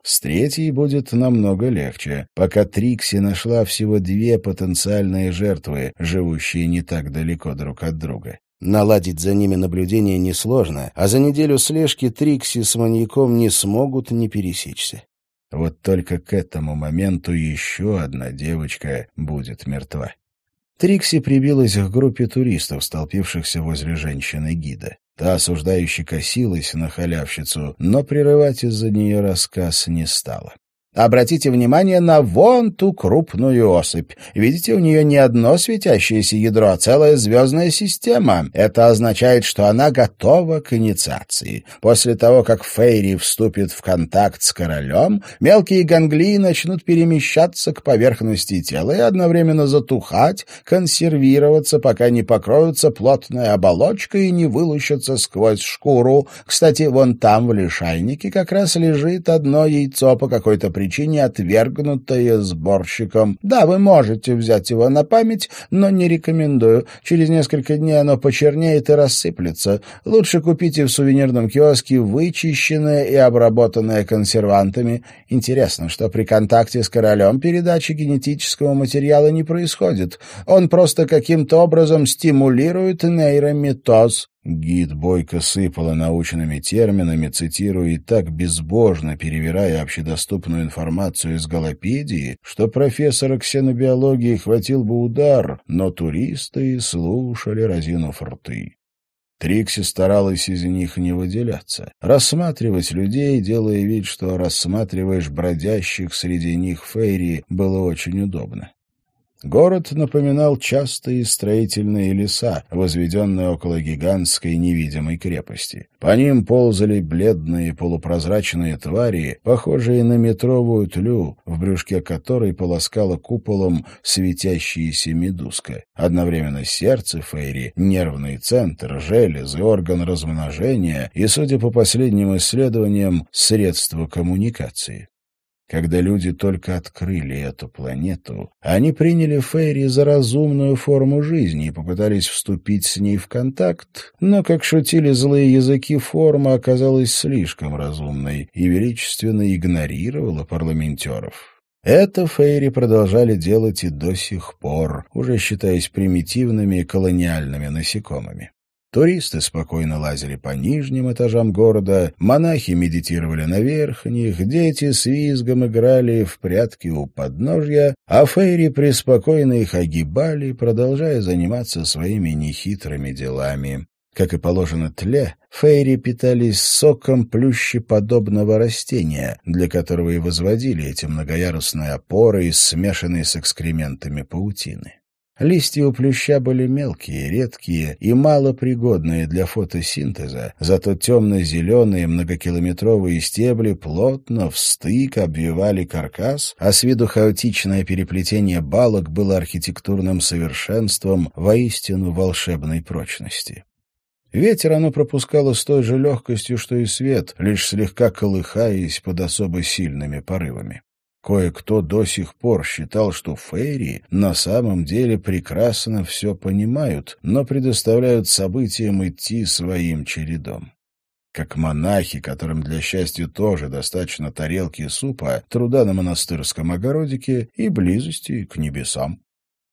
С третьей будет намного легче, пока Трикси нашла всего две потенциальные жертвы, живущие не так далеко друг от друга. Наладить за ними наблюдение несложно, а за неделю слежки Трикси с маньяком не смогут не пересечься. Вот только к этому моменту еще одна девочка будет мертва. Трикси прибилась к группе туристов, столпившихся возле женщины-гида. Та осуждающе косилась на халявщицу, но прерывать из-за нее рассказ не стала. Обратите внимание на вон ту крупную особь. Видите, у нее не одно светящееся ядро, а целая звездная система. Это означает, что она готова к инициации. После того, как Фейри вступит в контакт с королем, мелкие ганглии начнут перемещаться к поверхности тела и одновременно затухать, консервироваться, пока не покроются плотной оболочкой и не вылущатся сквозь шкуру. Кстати, вон там, в лишайнике, как раз лежит одно яйцо по какой-то причине причине отвергнутое сборщиком. Да, вы можете взять его на память, но не рекомендую. Через несколько дней оно почернеет и рассыплется. Лучше купите в сувенирном киоске вычищенное и обработанное консервантами. Интересно, что при контакте с королем передачи генетического материала не происходит. Он просто каким-то образом стимулирует нейромитоз. Гид бойко сыпала научными терминами, цитируя и так безбожно перевирая общедоступную информацию из Галопедии, что профессора ксенобиологии хватил бы удар, но туристы слушали, разинув рты. Трикси старалась из них не выделяться, рассматривать людей, делая вид, что рассматриваешь бродящих среди них фейри, было очень удобно. Город напоминал частые строительные леса, возведенные около гигантской невидимой крепости. По ним ползали бледные полупрозрачные твари, похожие на метровую тлю, в брюшке которой полоскала куполом светящаяся медузка. Одновременно сердце Фейри, нервный центр, железы, орган размножения и, судя по последним исследованиям, средство коммуникации. Когда люди только открыли эту планету, они приняли Фейри за разумную форму жизни и попытались вступить с ней в контакт, но, как шутили злые языки, форма оказалась слишком разумной и величественно игнорировала парламентеров. Это Фейри продолжали делать и до сих пор, уже считаясь примитивными колониальными насекомыми. Туристы спокойно лазили по нижним этажам города, монахи медитировали на верхних, дети с визгом играли в прятки у подножья, а фейри преспокойно их огибали, продолжая заниматься своими нехитрыми делами. Как и положено тле, фейри питались соком плющеподобного растения, для которого и возводили эти многоярусные опоры, смешанные с экскрементами паутины. Листья у плюща были мелкие, редкие и малопригодные для фотосинтеза, зато темно-зеленые многокилометровые стебли плотно в стык обвивали каркас, а с виду хаотичное переплетение балок было архитектурным совершенством воистину волшебной прочности. Ветер оно пропускало с той же легкостью, что и свет, лишь слегка колыхаясь под особо сильными порывами. Кое-кто до сих пор считал, что фейри на самом деле прекрасно все понимают, но предоставляют событиям идти своим чередом. Как монахи, которым для счастья тоже достаточно тарелки супа, труда на монастырском огородике и близости к небесам.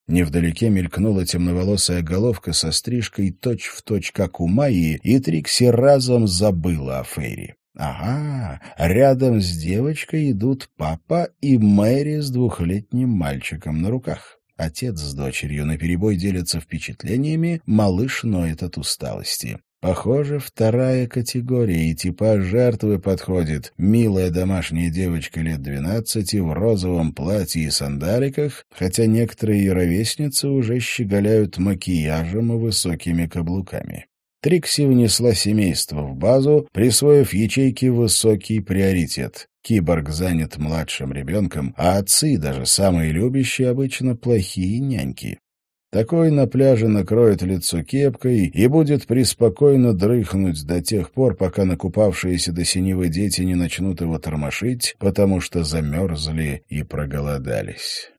Невдалеке мелькнула темноволосая головка со стрижкой точь-в-точь, точь, как у Майи, и Трикси разом забыла о Фейри. Ага, рядом с девочкой идут папа и Мэри с двухлетним мальчиком на руках. Отец с дочерью наперебой делятся впечатлениями, малыш ноет от усталости. Похоже, вторая категория, и типа жертвы подходит. Милая домашняя девочка лет двенадцати в розовом платье и сандаликах, хотя некоторые ее ровесницы уже щеголяют макияжем и высокими каблуками. Трикси внесла семейство в базу, присвоив ячейке высокий приоритет. Киборг занят младшим ребенком, а отцы, даже самые любящие, обычно плохие няньки. Такой на пляже накроет лицо кепкой и будет преспокойно дрыхнуть до тех пор, пока накупавшиеся до синевы дети не начнут его тормошить, потому что замерзли и проголодались.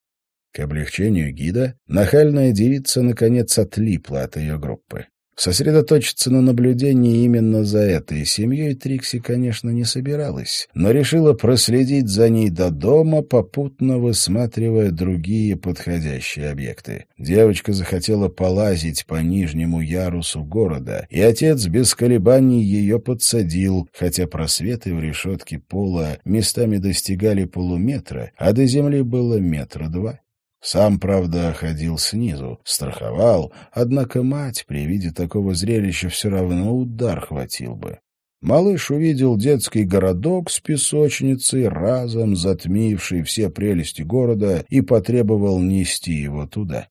К облегчению гида нахальная девица наконец отлипла от ее группы. Сосредоточиться на наблюдении именно за этой семьей Трикси, конечно, не собиралась, но решила проследить за ней до дома, попутно высматривая другие подходящие объекты. Девочка захотела полазить по нижнему ярусу города, и отец без колебаний ее подсадил, хотя просветы в решетке пола местами достигали полуметра, а до земли было метра два. Сам, правда, ходил снизу, страховал, однако мать при виде такого зрелища все равно удар хватил бы. Малыш увидел детский городок с песочницей, разом затмивший все прелести города, и потребовал нести его туда.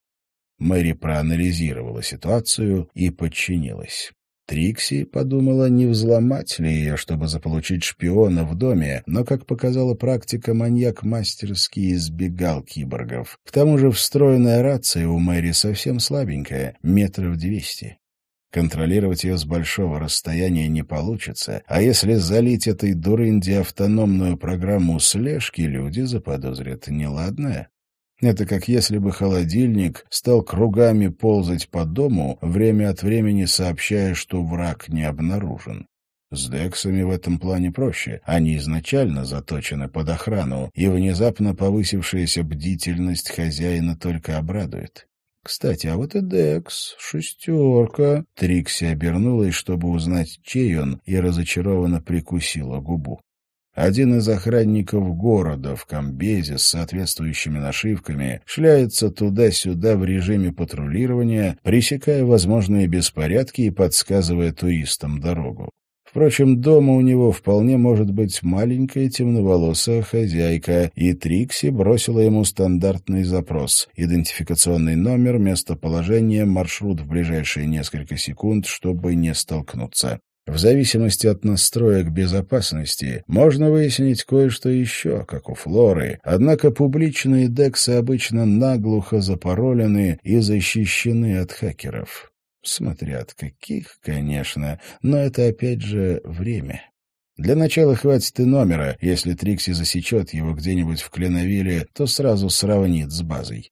Мэри проанализировала ситуацию и подчинилась. Трикси подумала, не взломать ли ее, чтобы заполучить шпиона в доме, но, как показала практика, маньяк мастерски избегал киборгов. К тому же встроенная рация у Мэри совсем слабенькая, метров двести. Контролировать ее с большого расстояния не получится, а если залить этой дурынде автономную программу слежки, люди заподозрят неладное. Это как если бы холодильник стал кругами ползать по дому, время от времени сообщая, что враг не обнаружен. С дексами в этом плане проще. Они изначально заточены под охрану, и внезапно повысившаяся бдительность хозяина только обрадует. Кстати, а вот и Декс, шестерка. Трикси обернулась, чтобы узнать, чей он, и разочарованно прикусила губу. Один из охранников города в комбезе с соответствующими нашивками шляется туда-сюда в режиме патрулирования, пресекая возможные беспорядки и подсказывая туристам дорогу. Впрочем, дома у него вполне может быть маленькая темноволосая хозяйка, и Трикси бросила ему стандартный запрос — идентификационный номер, местоположение, маршрут в ближайшие несколько секунд, чтобы не столкнуться. В зависимости от настроек безопасности можно выяснить кое-что еще, как у Флоры, однако публичные дексы обычно наглухо запаролены и защищены от хакеров. Смотря от каких, конечно, но это опять же время. Для начала хватит и номера, если Трикси засечет его где-нибудь в Кленовиле, то сразу сравнит с базой.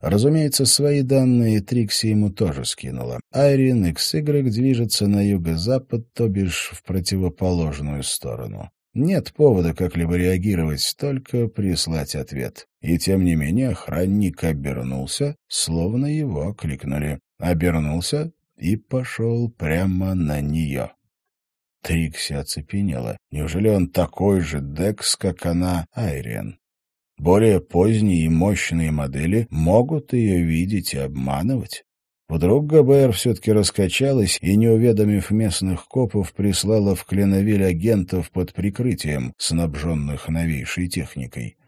Разумеется, свои данные Трикси ему тоже скинула. Айрин XY движется на юго-запад, то бишь в противоположную сторону. Нет повода как-либо реагировать, только прислать ответ. И тем не менее охранник обернулся, словно его окликнули. Обернулся и пошел прямо на нее. Трикси оцепенела. Неужели он такой же Декс, как она, Айрин? Более поздние и мощные модели могут ее видеть и обманывать. Вдруг ГБР все-таки раскачалась и, не уведомив местных копов, прислала в Кленовиль агентов под прикрытием, снабженных новейшей техникой.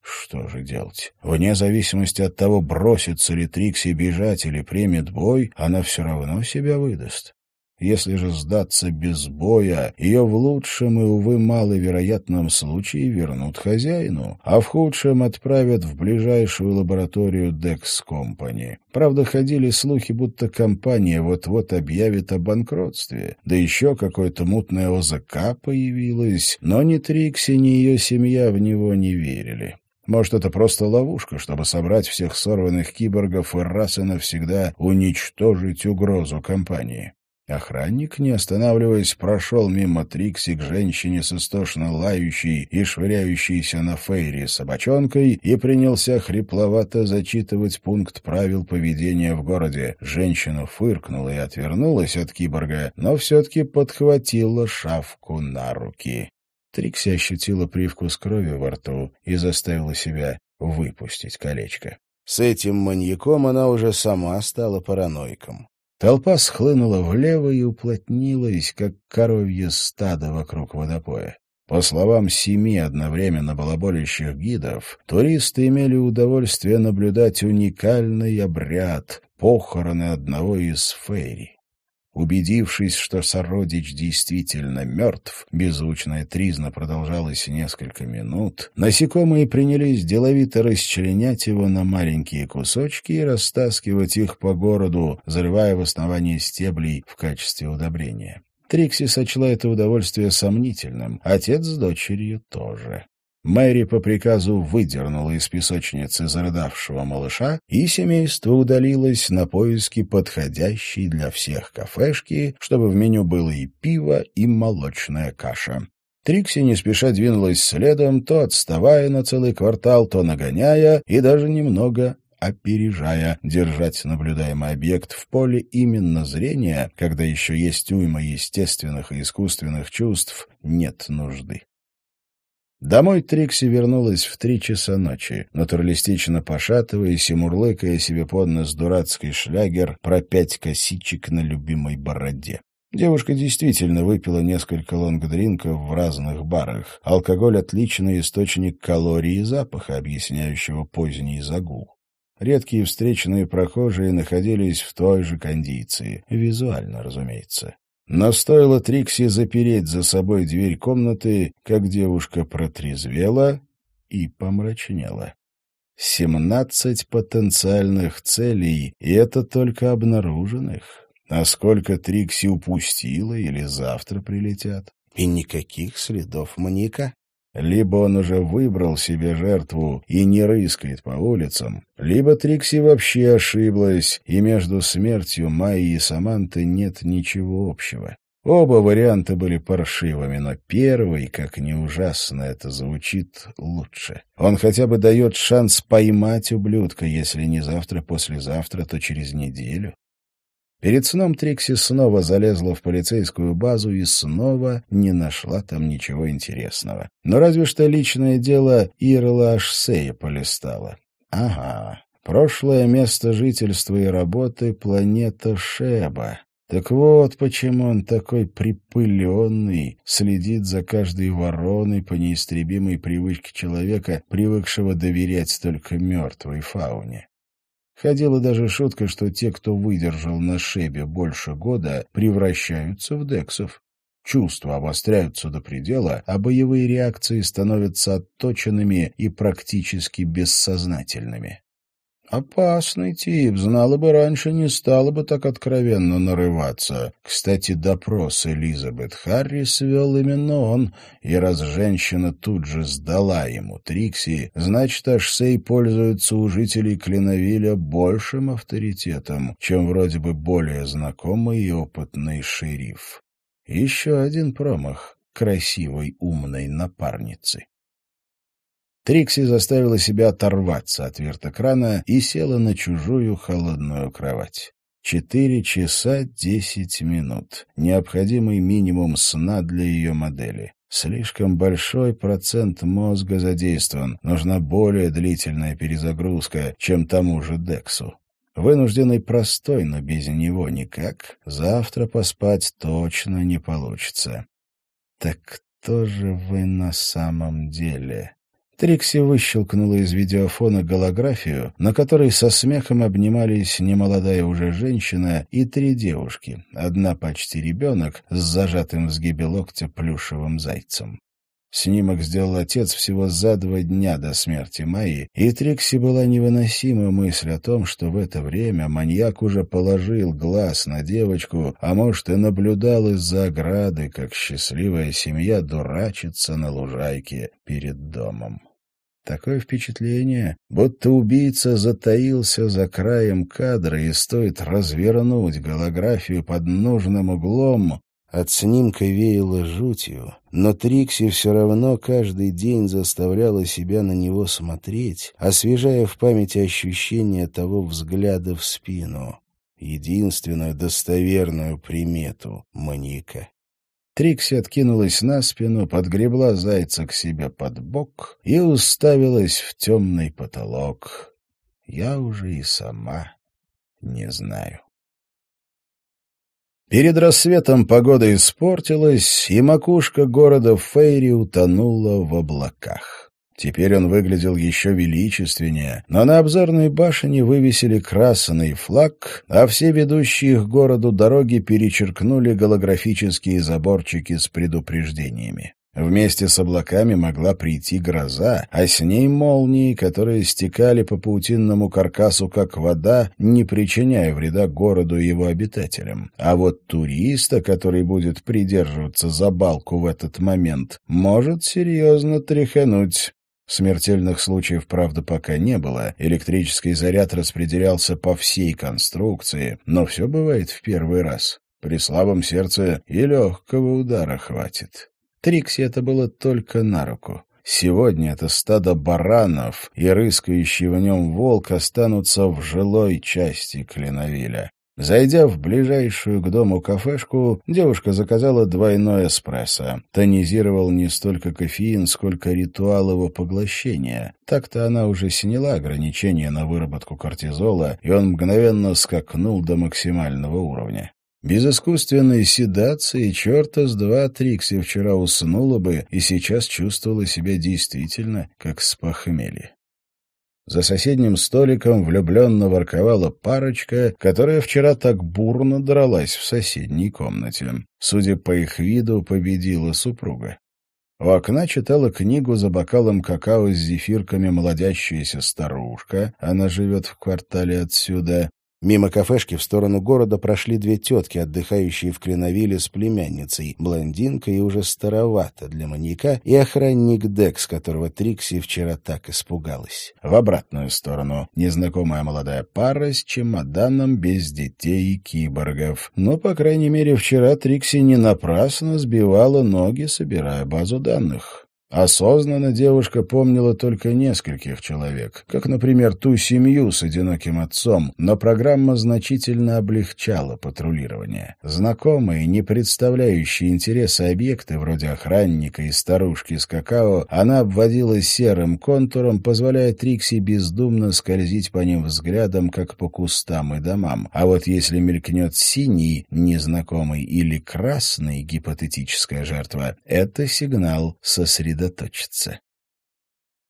Что же делать? Вне зависимости от того, бросится ли Трикси бежать или примет бой, она все равно себя выдаст. Если же сдаться без боя, ее в лучшем и, увы, маловероятном случае вернут хозяину, а в худшем отправят в ближайшую лабораторию Dex Company. Правда, ходили слухи, будто компания вот-вот объявит о банкротстве. Да еще какое-то мутное ОЗК появилось, но ни Трикси, ни ее семья в него не верили. Может, это просто ловушка, чтобы собрать всех сорванных киборгов и раз и навсегда уничтожить угрозу компании. Охранник, не останавливаясь, прошел мимо Трикси к женщине с истошно лающей и швыряющейся на фейре собачонкой и принялся хрипловато зачитывать пункт правил поведения в городе. Женщина фыркнула и отвернулась от киборга, но все-таки подхватила шавку на руки. Трикси ощутила привкус крови во рту и заставила себя выпустить колечко. С этим маньяком она уже сама стала параноиком. Толпа схлынула влево и уплотнилась, как коровье стадо вокруг водопоя. По словам семи одновременно балаболящих гидов, туристы имели удовольствие наблюдать уникальный обряд — похороны одного из фейри. Убедившись, что сородич действительно мертв, беззвучная тризна продолжалась несколько минут, насекомые принялись деловито расчленять его на маленькие кусочки и растаскивать их по городу, зарывая в основание стеблей в качестве удобрения. Трикси сочла это удовольствие сомнительным, отец с дочерью тоже. Мэри по приказу выдернула из песочницы зарыдавшего малыша, и семейство удалилось на поиски подходящей для всех кафешки, чтобы в меню было и пиво, и молочная каша. Трикси не спеша двинулась следом, то отставая на целый квартал, то нагоняя и даже немного опережая, держать наблюдаемый объект в поле именно зрения, когда еще есть уйма естественных и искусственных чувств, нет нужды. Домой Трикси вернулась в три часа ночи, натуралистично пошатываясь и мурлыкая себе под нос дурацкий шлягер про пять косичек на любимой бороде. Девушка действительно выпила несколько лонгдринков в разных барах. Алкоголь — отличный источник калорий и запаха, объясняющего поздний загул. Редкие встречные прохожие находились в той же кондиции, визуально, разумеется. Но стоило Трикси запереть за собой дверь комнаты, как девушка протрезвела и помрачнела. Семнадцать потенциальных целей, и это только обнаруженных. А сколько Трикси упустила или завтра прилетят? И никаких следов маньяка. Либо он уже выбрал себе жертву и не рыскает по улицам, либо Трикси вообще ошиблась, и между смертью Майи и Саманты нет ничего общего. Оба варианта были паршивыми, но первый, как ни ужасно это звучит, лучше. Он хотя бы дает шанс поймать ублюдка, если не завтра-послезавтра, то через неделю. Перед сном Трикси снова залезла в полицейскую базу и снова не нашла там ничего интересного. Но разве что личное дело Ирла Ашсея полистала. Ага, прошлое место жительства и работы — планета Шеба. Так вот, почему он такой припыленный, следит за каждой вороной по неистребимой привычке человека, привыкшего доверять только мертвой фауне. Ходила даже шутка, что те, кто выдержал на шебе больше года, превращаются в дексов. Чувства обостряются до предела, а боевые реакции становятся отточенными и практически бессознательными. Опасный тип, знала бы раньше, не стала бы так откровенно нарываться. Кстати, допрос Элизабет Харрис вел именно он, и раз женщина тут же сдала ему Трикси, значит, Ашсей пользуется у жителей Клиновиля большим авторитетом, чем вроде бы более знакомый и опытный шериф. Еще один промах красивой умной напарницы. Трикси заставила себя оторваться от вертэкрана и села на чужую холодную кровать. Четыре часа десять минут. Необходимый минимум сна для ее модели. Слишком большой процент мозга задействован. Нужна более длительная перезагрузка, чем тому же Дексу. Вынужденный простой, но без него никак. Завтра поспать точно не получится. Так кто же вы на самом деле? Трикси выщелкнула из видеофона голографию, на которой со смехом обнимались немолодая уже женщина и три девушки, одна почти ребенок с зажатым в сгибе локтя плюшевым зайцем. Снимок сделал отец всего за два дня до смерти Майи, и Трикси была невыносима мысль о том, что в это время маньяк уже положил глаз на девочку, а может и наблюдал из-за ограды, как счастливая семья дурачится на лужайке перед домом. Такое впечатление, будто убийца затаился за краем кадра, и стоит развернуть голографию под нужным углом, от снимка веяло жутью, но Трикси все равно каждый день заставляла себя на него смотреть, освежая в памяти ощущение того взгляда в спину, единственную достоверную примету маньяка. Трикси откинулась на спину, подгребла зайца к себе под бок и уставилась в темный потолок. Я уже и сама не знаю. Перед рассветом погода испортилась, и макушка города Фейри утонула в облаках. Теперь он выглядел еще величественнее, но на обзорной башне вывесили красный флаг, а все ведущие к городу дороги перечеркнули голографические заборчики с предупреждениями. Вместе с облаками могла прийти гроза, а с ней молнии, которые стекали по паутинному каркасу, как вода, не причиняя вреда городу и его обитателям. А вот туриста, который будет придерживаться за балку в этот момент, может серьезно тряхануть. Смертельных случаев, правда, пока не было. Электрический заряд распределялся по всей конструкции, но все бывает в первый раз. При слабом сердце и легкого удара хватит. Трикси это было только на руку. Сегодня это стадо баранов и рыскающий в нем волк останутся в жилой части Клиновиля. Зайдя в ближайшую к дому кафешку, девушка заказала двойной эспрессо. Тонизировал не столько кофеин, сколько ритуал его поглощения. Так-то она уже сняла ограничения на выработку кортизола, и он мгновенно скакнул до максимального уровня. Без искусственной седации черта с два Трикси вчера уснула бы и сейчас чувствовала себя действительно как с похмелья. За соседним столиком влюбленно ворковала парочка, которая вчера так бурно дралась в соседней комнате. Судя по их виду, победила супруга. У окна читала книгу за бокалом какао с зефирками молодящаяся старушка, она живет в квартале отсюда, Мимо кафешки в сторону города прошли две тетки, отдыхающие в Клиновиле с племянницей, блондинка и уже старовато для маньяка, и охранник Декс, которого Трикси вчера так испугалась. В обратную сторону незнакомая молодая пара с чемоданом без детей и киборгов. Но, по крайней мере, вчера Трикси не напрасно сбивала ноги, собирая базу данных. Осознанно девушка помнила только нескольких человек, как, например, ту семью с одиноким отцом, но программа значительно облегчала патрулирование. Знакомые, не представляющие интереса объекты, вроде охранника и старушки с какао, она обводила серым контуром, позволяя Трикси бездумно скользить по ним взглядом, как по кустам и домам. А вот если мелькнет синий, незнакомый или красный, гипотетическая жертва, это сигнал сосредоточения сосредоточиться.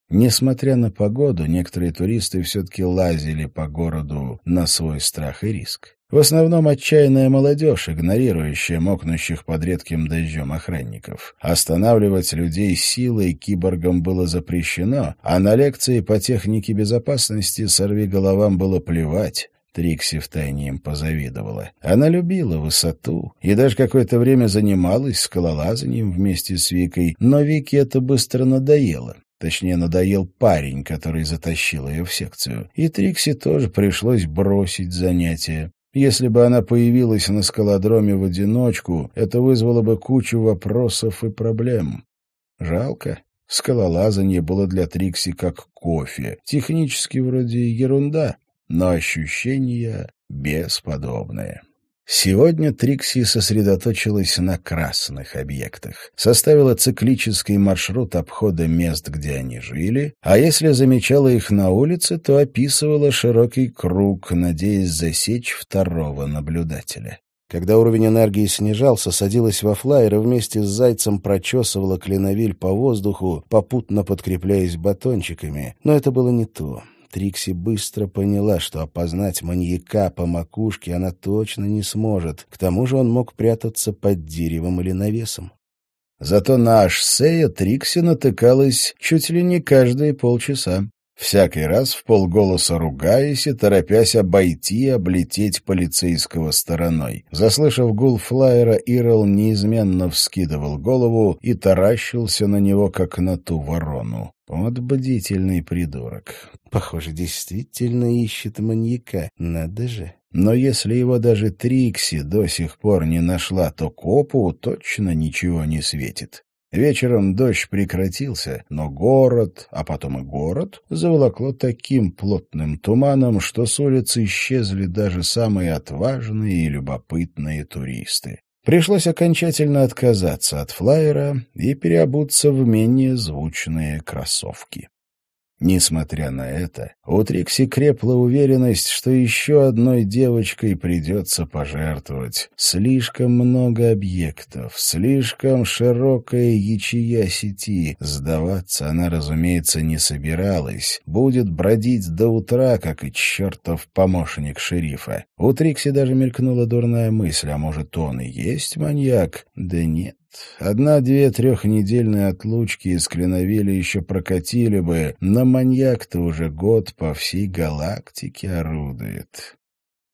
Несмотря на погоду, некоторые туристы все-таки лазили по городу на свой страх и риск. В основном отчаянная молодежь, игнорирующая мокнущих под редким дождем охранников. Останавливать людей силой киборгам было запрещено, а на лекции по технике безопасности сорвиголовам было плевать. Трикси втайне им позавидовала. Она любила высоту и даже какое-то время занималась скалолазанием вместе с Викой, но Вике это быстро надоело. Точнее, надоел парень, который затащил ее в секцию. И Трикси тоже пришлось бросить занятия. Если бы она появилась на скалодроме в одиночку, это вызвало бы кучу вопросов и проблем. Жалко. Скалолазание было для Трикси как кофе. Технически вроде ерунда, но ощущения бесподобные. Сегодня Трикси сосредоточилась на красных объектах, составила циклический маршрут обхода мест, где они жили, а если замечала их на улице, то описывала широкий круг, надеясь засечь второго наблюдателя. Когда уровень энергии снижался, садилась во флайер и вместе с зайцем прочесывала клиновиль по воздуху, попутно подкрепляясь батончиками. Но это было не то. Трикси быстро поняла, что опознать маньяка по макушке она точно не сможет. К тому же он мог прятаться под деревом или навесом. Зато на Ашсея Трикси натыкалась чуть ли не каждые полчаса. Всякий раз в полголоса ругаясь и торопясь обойти и облететь полицейского стороной. Заслышав гул флайера, Ирл неизменно вскидывал голову и таращился на него, как на ту ворону. Вот бдительный придурок. Похоже, действительно ищет маньяка. Надо же. Но если его даже Трикси до сих пор не нашла, то копу точно ничего не светит. Вечером дождь прекратился, но город, а потом и город, заволокло таким плотным туманом, что с улицы исчезли даже самые отважные и любопытные туристы. Пришлось окончательно отказаться от флайера и переобуться в менее звучные кроссовки. Несмотря на это, у Трикси крепла уверенность, что еще одной девочкой придется пожертвовать. Слишком много объектов, слишком широкая ячея сети. Сдаваться она, разумеется, не собиралась. Будет бродить до утра, как и чертов помощник шерифа. У Трикси даже мелькнула дурная мысль, а может, он и есть маньяк? Да нет. Одна-две трехнедельные отлучки из Клиновиля еще прокатили бы, но маньяк-то уже год по всей галактике орудует.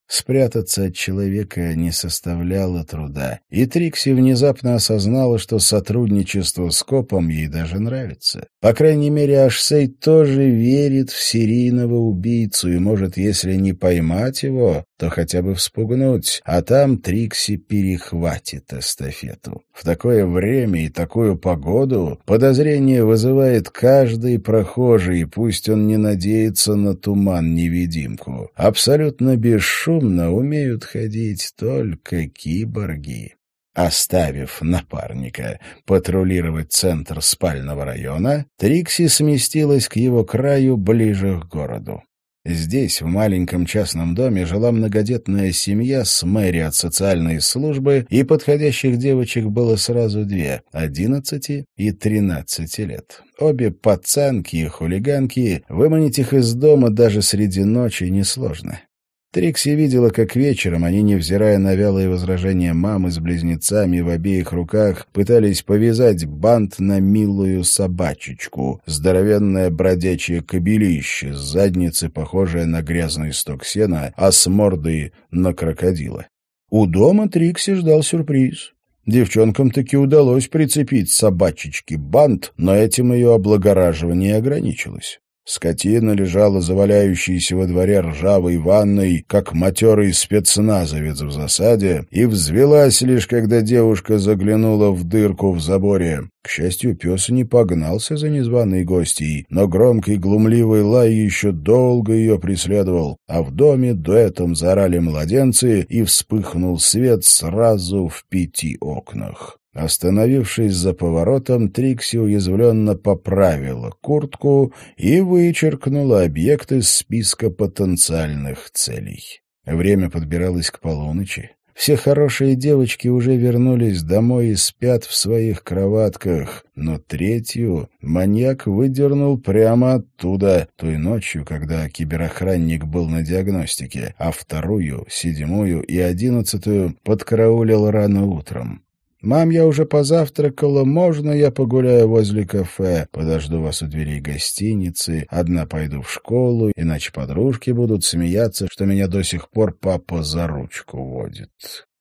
Спрятаться от человека не составляло труда, и Трикси внезапно осознала, что сотрудничество с копом ей даже нравится. По крайней мере, Ашсей тоже верит в серийного убийцу и может, если не поймать его, то хотя бы вспугнуть, а там Трикси перехватит эстафету. В такое время и такую погоду подозрение вызывает каждый прохожий, пусть он не надеется на туман-невидимку. Абсолютно бесшумно умеют ходить только киборги. Оставив напарника патрулировать центр спального района, Трикси сместилась к его краю ближе к городу. Здесь, в маленьком частном доме, жила многодетная семья с Мэри от социальной службы, и подходящих девочек было сразу две — одиннадцати и тринадцати лет. Обе пацанки и хулиганки, выманить их из дома даже среди ночи несложно. Трикси видела, как вечером они, невзирая на вялые возражения мамы с близнецами в обеих руках, пытались повязать бант на милую собачечку, здоровенное бродячее кобелище с задницы, похожее на грязный сток сена, а с мордой на крокодила. У дома Трикси ждал сюрприз. Девчонкам таки удалось прицепить собачечке бант, но этим ее облагораживание ограничилось. Скотина лежала заваляющейся во дворе ржавой ванной, как матерый спецназовец в засаде, и взвелась лишь, когда девушка заглянула в дырку в заборе. К счастью, пес не погнался за незваной гостьей, но громкий глумливый лай еще долго ее преследовал, а в доме дуэтом заорали младенцы, и вспыхнул свет сразу в пяти окнах. Остановившись за поворотом, Трикси уязвленно поправила куртку и вычеркнула объект из списка потенциальных целей. Время подбиралось к полуночи. Все хорошие девочки уже вернулись домой и спят в своих кроватках, но третью маньяк выдернул прямо оттуда, той ночью, когда киберохранник был на диагностике, а вторую, седьмую и одиннадцатую подкараулил рано утром. «Мам, я уже позавтракала, можно я погуляю возле кафе? Подожду вас у дверей гостиницы, одна пойду в школу, иначе подружки будут смеяться, что меня до сих пор папа за ручку водит».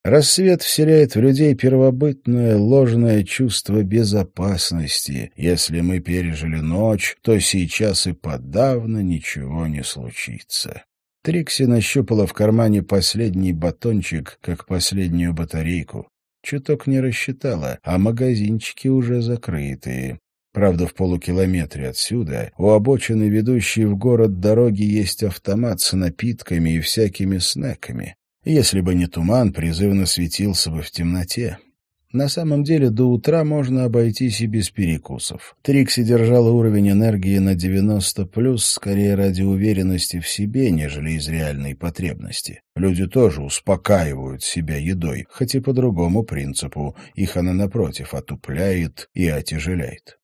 Рассвет вселяет в людей первобытное ложное чувство безопасности. Если мы пережили ночь, то сейчас и подавно ничего не случится. Трикси нащупала в кармане последний батончик, как последнюю батарейку. Чуток не рассчитала, а магазинчики уже закрытые. Правда, в полукилометре отсюда, у обочины, ведущей в город дороги, есть автомат с напитками и всякими снеками. Если бы не туман, призывно светился бы в темноте. На самом деле до утра можно обойтись и без перекусов. Трикси держала уровень энергии на 90+, скорее ради уверенности в себе, нежели из реальной потребности. Люди тоже успокаивают себя едой, хоть и по другому принципу. Их она, напротив, отупляет и отяжеляет.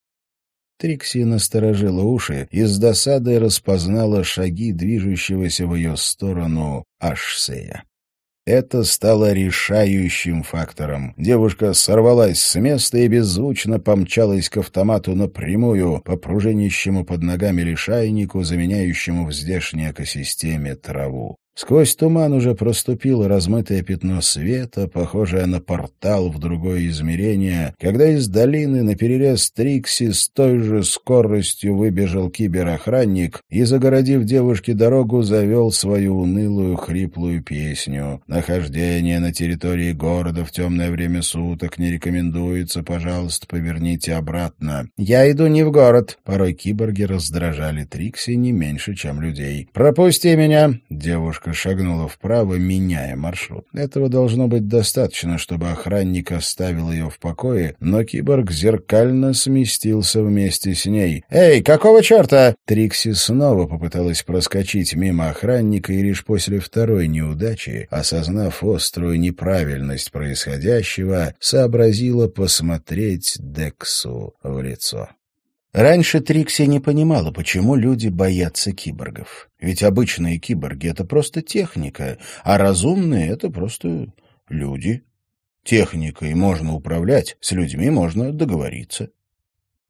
Трикси насторожила уши и с досадой распознала шаги движущегося в ее сторону Ашсея. Это стало решающим фактором. Девушка сорвалась с места и беззвучно помчалась к автомату напрямую, по пружинищему под ногами лишайнику, заменяющему в здешней экосистеме траву. Сквозь туман уже проступило размытое пятно света, похожее на портал в другое измерение, когда из долины на перерез Трикси с той же скоростью выбежал киберохранник и, загородив девушке дорогу, завел свою унылую хриплую песню. «Нахождение на территории города в темное время суток не рекомендуется, пожалуйста, поверните обратно». «Я иду не в город». Порой киборги раздражали Трикси не меньше, чем людей. «Пропусти меня!» Девушка Девушка шагнула вправо, меняя маршрут. Этого должно быть достаточно, чтобы охранник оставил ее в покое, но киборг зеркально сместился вместе с ней. «Эй, какого черта?» Трикси снова попыталась проскочить мимо охранника и лишь после второй неудачи, осознав острую неправильность происходящего, сообразила посмотреть Дексу в лицо. Раньше Трикси не понимала, почему люди боятся киборгов. Ведь обычные киборги — это просто техника, а разумные — это просто люди. Техникой можно управлять, с людьми можно договориться.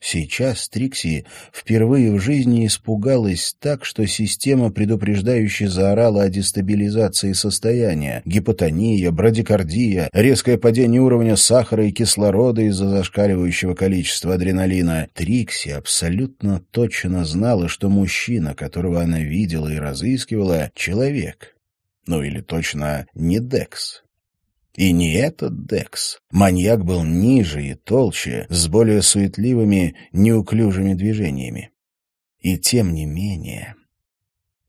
Сейчас Трикси впервые в жизни испугалась так, что система предупреждающе заорала о дестабилизации состояния. Гипотония, брадикардия, резкое падение уровня сахара и кислорода из-за зашкаливающего количества адреналина. Трикси абсолютно точно знала, что мужчина, которого она видела и разыскивала, — человек. Ну или точно не Декс. И не этот Декс. Маньяк был ниже и толще, с более суетливыми, неуклюжими движениями. И тем не менее...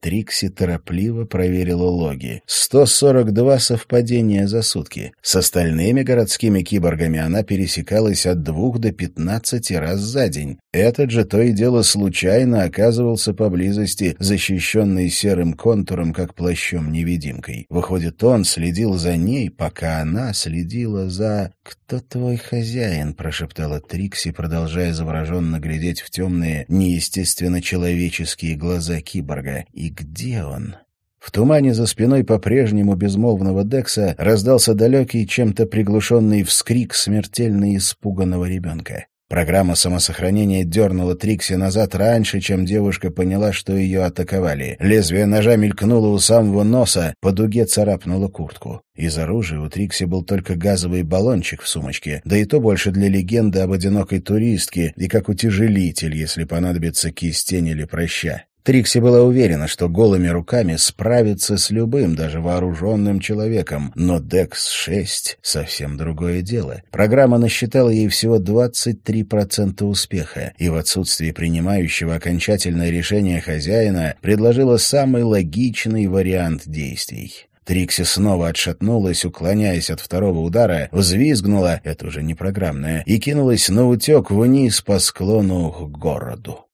Трикси торопливо проверила логи. 142 совпадения за сутки. С остальными городскими киборгами она пересекалась от двух до пятнадцати раз за день. Этот же то и дело случайно оказывался поблизости, защищенный серым контуром, как плащом-невидимкой. Выходит, он следил за ней, пока она следила за... «Кто твой хозяин?» — прошептала Трикси, продолжая завороженно глядеть в темные, неестественно человеческие глаза киборга. «И где он?» В тумане за спиной по-прежнему безмолвного Декса раздался далекий, чем-то приглушенный вскрик смертельно испуганного ребенка. Программа самосохранения дернула Трикси назад раньше, чем девушка поняла, что ее атаковали. Лезвие ножа мелькнуло у самого носа, по дуге царапнуло куртку. Из оружия у Трикси был только газовый баллончик в сумочке, да и то больше для легенды об одинокой туристке и как утяжелитель, если понадобится кистень или проща. Трикси была уверена, что голыми руками справится с любым, даже вооруженным человеком, но Декс-6 — совсем другое дело. Программа насчитала ей всего 23% успеха, и в отсутствии принимающего окончательное решение хозяина предложила самый логичный вариант действий. Трикси снова отшатнулась, уклоняясь от второго удара, взвизгнула, это уже не программное, и кинулась на утек вниз по склону к городу.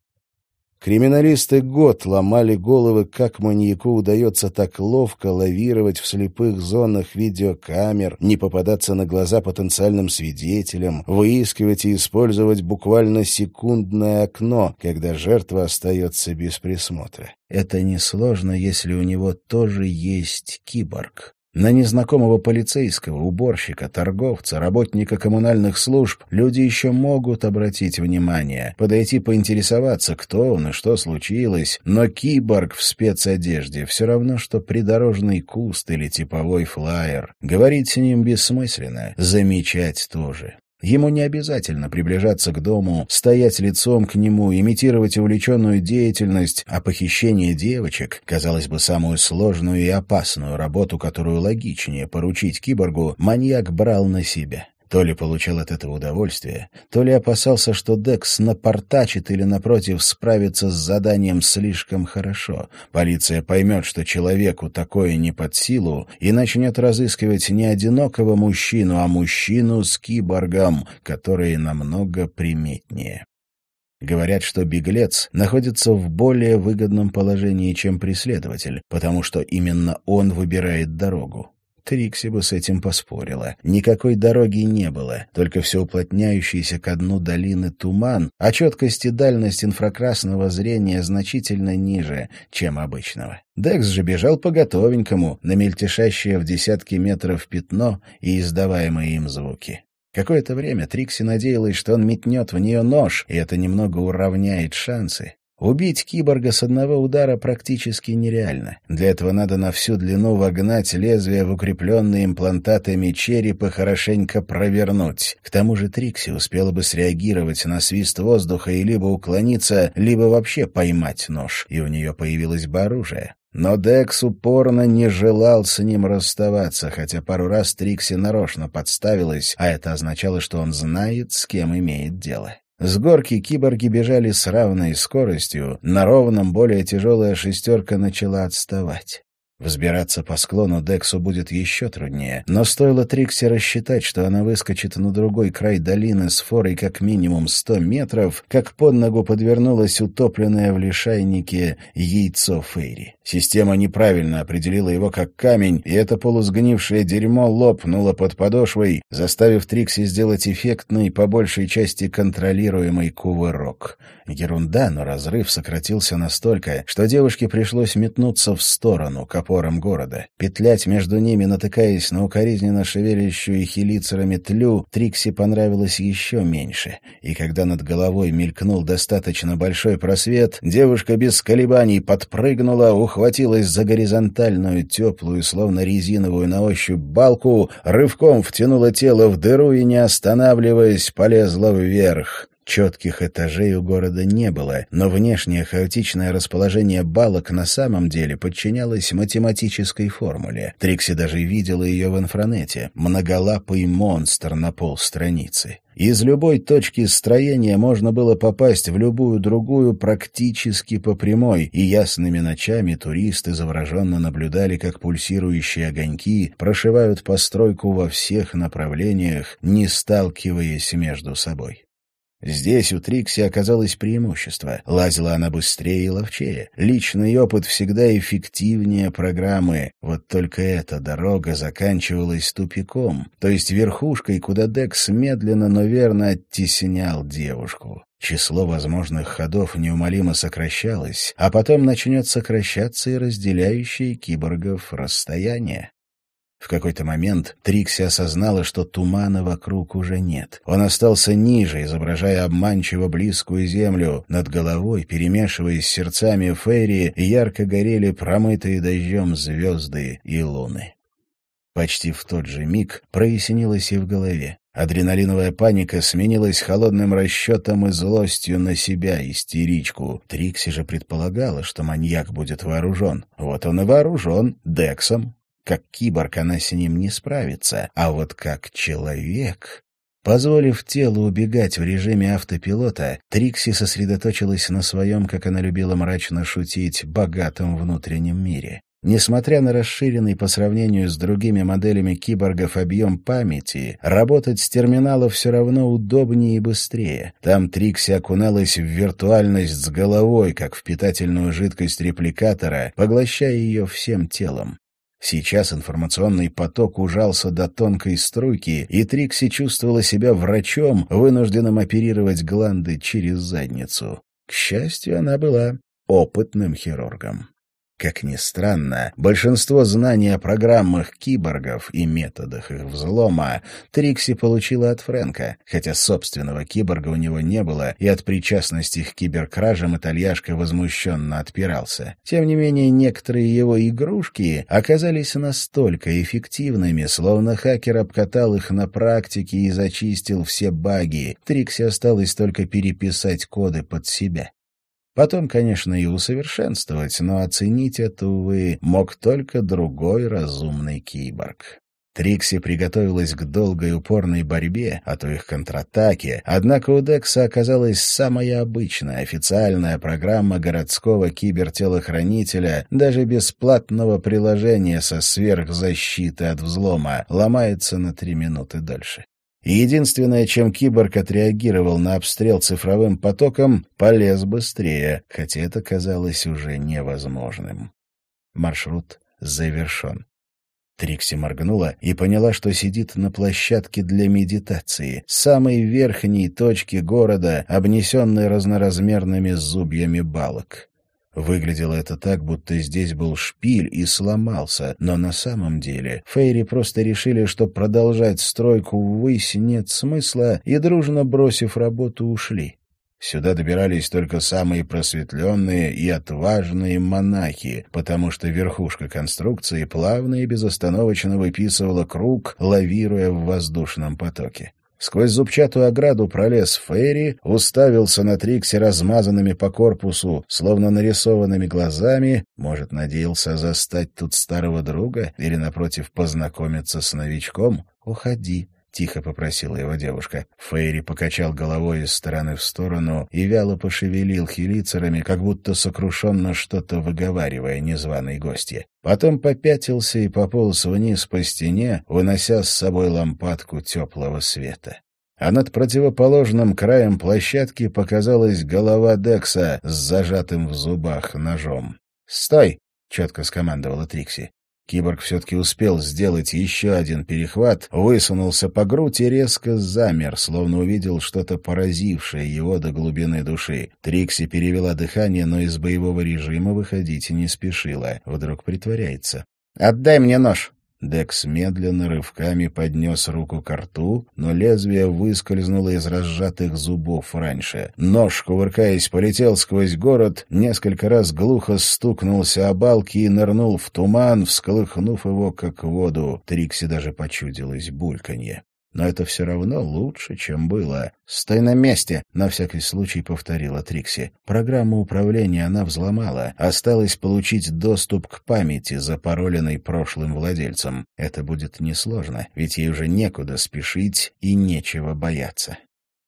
Криминалисты год ломали головы, как маньяку удается так ловко лавировать в слепых зонах видеокамер, не попадаться на глаза потенциальным свидетелям, выискивать и использовать буквально секундное окно, когда жертва остается без присмотра. Это несложно, если у него тоже есть киборг. На незнакомого полицейского, уборщика, торговца, работника коммунальных служб люди еще могут обратить внимание, подойти поинтересоваться, кто он и что случилось, но киборг в спецодежде все равно, что придорожный куст или типовой флаер. Говорить с ним бессмысленно, замечать тоже. Ему не обязательно приближаться к дому, стоять лицом к нему, имитировать увлеченную деятельность, а похищение девочек, казалось бы, самую сложную и опасную работу, которую логичнее поручить киборгу, маньяк брал на себя. То ли получал от этого удовольствие, то ли опасался, что Декс напортачит или, напротив, справится с заданием слишком хорошо. Полиция поймет, что человеку такое не под силу, и начнет разыскивать не одинокого мужчину, а мужчину с киборгом, который намного приметнее. Говорят, что беглец находится в более выгодном положении, чем преследователь, потому что именно он выбирает дорогу. Трикси бы с этим поспорила. Никакой дороги не было, только все уплотняющийся ко дну долины туман, а четкость и дальность инфракрасного зрения значительно ниже, чем обычного. Декс же бежал по готовенькому, на мельтешащее в десятки метров пятно и издаваемые им звуки. Какое-то время Трикси надеялась, что он метнет в нее нож, и это немного уравняет шансы. Убить киборга с одного удара практически нереально. Для этого надо на всю длину вогнать лезвие в укрепленные имплантатами череп и хорошенько провернуть. К тому же Трикси успела бы среагировать на свист воздуха и либо уклониться, либо вообще поймать нож, и у нее появилось бы оружие. Но Декс упорно не желал с ним расставаться, хотя пару раз Трикси нарочно подставилась, а это означало, что он знает, с кем имеет дело. С горки киборги бежали с равной скоростью, на ровном более тяжелая шестерка начала отставать. Взбираться по склону Дексу будет еще труднее, но стоило Трикси рассчитать, что она выскочит на другой край долины с форой как минимум сто метров, как под ногу подвернулось утопленное в лишайнике яйцо Фейри. Система неправильно определила его как камень, и это полусгнившее дерьмо лопнуло под подошвой, заставив Трикси сделать эффектный, по большей части контролируемый кувырок. Ерунда, но разрыв сократился настолько, что девушке пришлось метнуться в сторону, капот опорам города. Петлять между ними, натыкаясь на укоризненно шевелящую хелицерами тлю, Трикси понравилось еще меньше. И когда над головой мелькнул достаточно большой просвет, девушка без колебаний подпрыгнула, ухватилась за горизонтальную, теплую, словно резиновую на ощупь балку, рывком втянула тело в дыру и, не останавливаясь, полезла вверх. Четких этажей у города не было, но внешнее хаотичное расположение балок на самом деле подчинялось математической формуле. Трикси даже видела ее в инфранете. Многолапый монстр на полстраницы. Из любой точки строения можно было попасть в любую другую практически по прямой, и ясными ночами туристы завороженно наблюдали, как пульсирующие огоньки прошивают постройку во всех направлениях, не сталкиваясь между собой. Здесь у Трикси оказалось преимущество. Лазила она быстрее и ловчее. Личный опыт всегда эффективнее программы. Вот только эта дорога заканчивалась тупиком, то есть верхушкой, куда Декс медленно, но верно оттеснял девушку. Число возможных ходов неумолимо сокращалось, а потом начнет сокращаться и разделяющее киборгов расстояние. В какой-то момент Трикси осознала, что тумана вокруг уже нет. Он остался ниже, изображая обманчиво близкую землю. Над головой, перемешиваясь с сердцами Ферри, ярко горели промытые дождем звезды и луны. Почти в тот же миг прояснилось и в голове. Адреналиновая паника сменилась холодным расчетом и злостью на себя, истеричку. Трикси же предполагала, что маньяк будет вооружен. Вот он и вооружен, Дексом, как киборг она с ним не справится, а вот как человек... Позволив телу убегать в режиме автопилота, Трикси сосредоточилась на своем, как она любила мрачно шутить, богатом внутреннем мире. Несмотря на расширенный по сравнению с другими моделями киборгов объем памяти, работать с терминала все равно удобнее и быстрее. Там Трикси окуналась в виртуальность с головой, как в питательную жидкость репликатора, поглощая ее всем телом. Сейчас информационный поток ужался до тонкой струйки, и Трикси чувствовала себя врачом, вынужденным оперировать гланды через задницу. К счастью, она была опытным хирургом. Как ни странно, большинство знаний о программах киборгов и методах их взлома Трикси получила от Фрэнка, хотя собственного киборга у него не было, и от причастности к киберкражам итальяшка возмущенно отпирался. Тем не менее, некоторые его игрушки оказались настолько эффективными, словно хакер обкатал их на практике и зачистил все баги. Трикси осталось только переписать коды под себя. Потом, конечно, и усовершенствовать, но оценить это, увы, мог только другой разумный киборг. Трикси приготовилась к долгой упорной борьбе, а то их контратаке, однако у Декса оказалась самая обычная официальная программа городского кибертелохранителя, даже бесплатного приложения со сверхзащитой от взлома, ломается на три минуты дольше. И единственное, чем киборг отреагировал на обстрел цифровым потоком, полез быстрее, хотя это казалось уже невозможным. Маршрут завершен. Трикси моргнула и поняла, что сидит на площадке для медитации, самой верхней точки города, обнесенной разноразмерными зубьями балок. Выглядело это так, будто здесь был шпиль и сломался, но на самом деле Фейри просто решили, что продолжать стройку ввысь нет смысла, и, дружно бросив работу, ушли. Сюда добирались только самые просветленные и отважные монахи, потому что верхушка конструкции плавно и безостановочно выписывала круг, лавируя в воздушном потоке. Сквозь зубчатую ограду пролез Ферри, уставился на Трикси размазанными по корпусу, словно нарисованными глазами, может, надеялся застать тут старого друга или, напротив, познакомиться с новичком? «Уходи», — тихо попросила его девушка. Фейри покачал головой из стороны в сторону и вяло пошевелил хилицерами, как будто сокрушенно что-то выговаривая незваной гостье. Потом попятился и пополз вниз по стене, вынося с собой лампадку теплого света. А над противоположным краем площадки показалась голова Декса с зажатым в зубах ножом. «Стой!» — четко скомандовала Трикси. Киборг все-таки успел сделать еще один перехват, высунулся по грудь и резко замер, словно увидел что-то поразившее его до глубины души. Трикси перевела дыхание, но из боевого режима выходить не спешила. Вдруг притворяется. «Отдай мне нож!» Декс медленно рывками поднес руку к рту, но лезвие выскользнуло из разжатых зубов раньше. Нож, кувыркаясь, полетел сквозь город, несколько раз глухо стукнулся о балки и нырнул в туман, всколыхнув его, как воду. Трикси даже почудилось бульканье. Но это все равно лучше, чем было. «Стой на месте!» — на всякий случай повторила Трикси. Программу управления она взломала. Осталось получить доступ к памяти, запароленной прошлым владельцем. Это будет несложно, ведь ей уже некуда спешить и нечего бояться.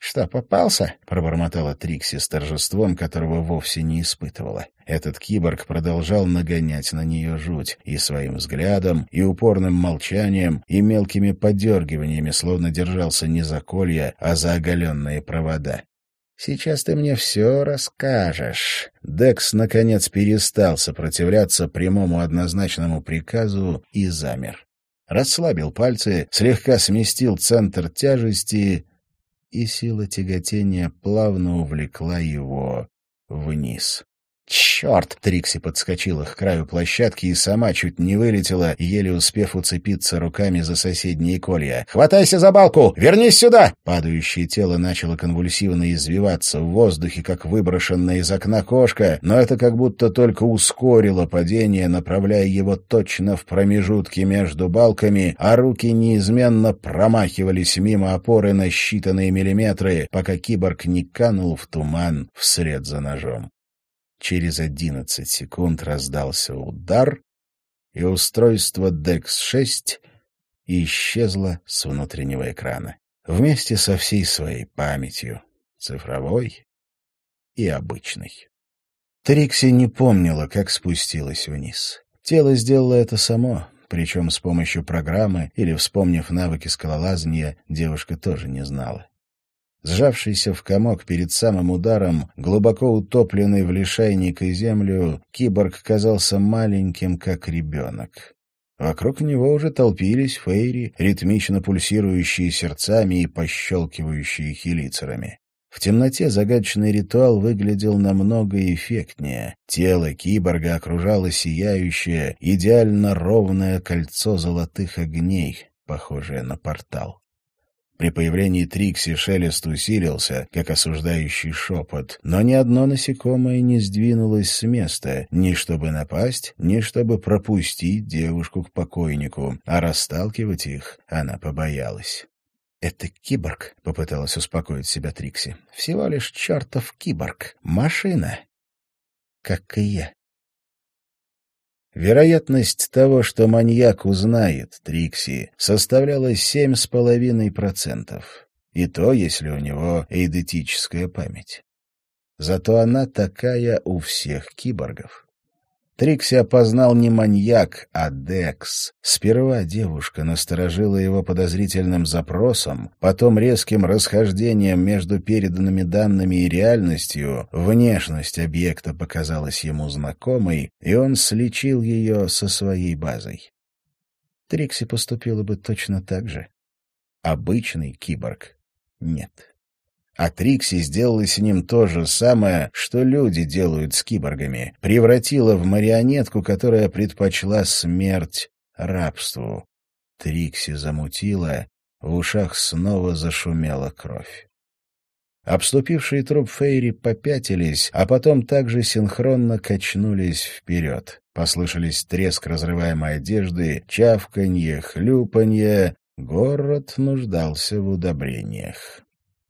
«Что, попался?» — пробормотала Трикси с торжеством, которого вовсе не испытывала. Этот киборг продолжал нагонять на нее жуть и своим взглядом, и упорным молчанием, и мелкими подергиваниями, словно держался не за колья, а за оголенные провода. «Сейчас ты мне все расскажешь». Декс, наконец, перестал сопротивляться прямому однозначному приказу и замер. Расслабил пальцы, слегка сместил центр тяжести и сила тяготения плавно увлекла его вниз. «Черт!» — Трикси подскочила к краю площадки и сама чуть не вылетела, еле успев уцепиться руками за соседние колья. «Хватайся за балку! Вернись сюда!» Падающее тело начало конвульсивно извиваться в воздухе, как выброшенное из окна кошка, но это как будто только ускорило падение, направляя его точно в промежутки между балками, а руки неизменно промахивались мимо опоры на считанные миллиметры, пока киборг не канул в туман вслед за ножом. Через одиннадцать секунд раздался удар, и устройство DEX-6 исчезло с внутреннего экрана вместе со всей своей памятью, цифровой и обычной. Трикси не помнила, как спустилась вниз. Тело сделало это само, причем с помощью программы или вспомнив навыки скалолазания, девушка тоже не знала. Сжавшийся в комок перед самым ударом, глубоко утопленный в лишайник и землю, киборг казался маленьким, как ребенок. Вокруг него уже толпились фейри, ритмично пульсирующие сердцами и пощелкивающие хелицерами. В темноте загадочный ритуал выглядел намного эффектнее. Тело киборга окружало сияющее, идеально ровное кольцо золотых огней, похожее на портал. При появлении Трикси шелест усилился, как осуждающий шепот, но ни одно насекомое не сдвинулось с места, ни чтобы напасть, ни чтобы пропустить девушку к покойнику, а расталкивать их она побоялась. «Это киборг», — попыталась успокоить себя Трикси. «Всего лишь чертов киборг. Машина. Как и я». Вероятность того, что маньяк узнает Трикси, составляла семь с половиной процентов. И то, если у него эйдетическая память. Зато она такая у всех киборгов. Трикси опознал не маньяк, а Декс. Сперва девушка насторожила его подозрительным запросом, потом резким расхождением между переданными данными и реальностью. Внешность объекта показалась ему знакомой, и он сличил ее со своей базой. Трикси поступила бы точно так же. Обычный киборг — нет. А Трикси сделала с ним то же самое, что люди делают с киборгами. Превратила в марионетку, которая предпочла смерть рабству. Трикси замутила, в ушах снова зашумела кровь. Обступившие труп Фейри попятились, а потом также синхронно качнулись вперед. Послышались треск разрываемой одежды, чавканье, хлюпанье. Город нуждался в удобрениях.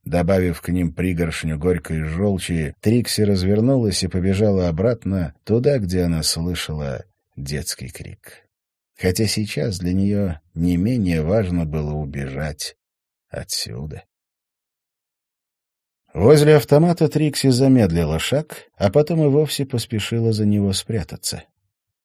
Добавив к ним пригоршню горькой желчи, Трикси развернулась и побежала обратно, туда, где она слышала детский крик. Хотя сейчас для нее не менее важно было убежать отсюда. Возле автомата Трикси замедлила шаг, а потом и вовсе поспешила за него спрятаться.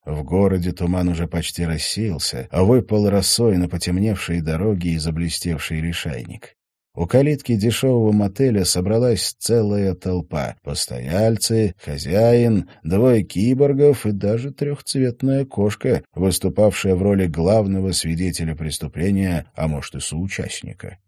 В городе туман уже почти рассеялся, а выпал росой на потемневшие дороги и заблестевший лишайник. У калитки дешевого мотеля собралась целая толпа. Постояльцы, хозяин, двое киборгов и даже трехцветная кошка, выступавшая в роли главного свидетеля преступления, а может и соучастника.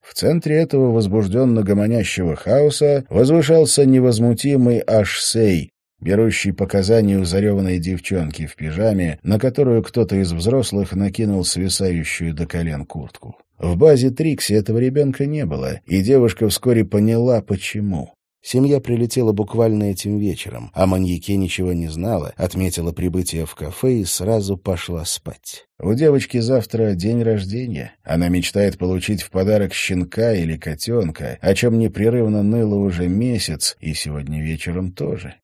В центре этого возбужденно гомонящего хаоса возвышался невозмутимый Ашсей, берущий показания у зареванной девчонки в пижаме, на которую кто-то из взрослых накинул свисающую до колен куртку. В базе Трикси этого ребенка не было, и девушка вскоре поняла, почему. Семья прилетела буквально этим вечером, а маньяке ничего не знала, отметила прибытие в кафе и сразу пошла спать. У девочки завтра день рождения. Она мечтает получить в подарок щенка или котенка, о чем непрерывно ныла уже месяц, и сегодня вечером тоже.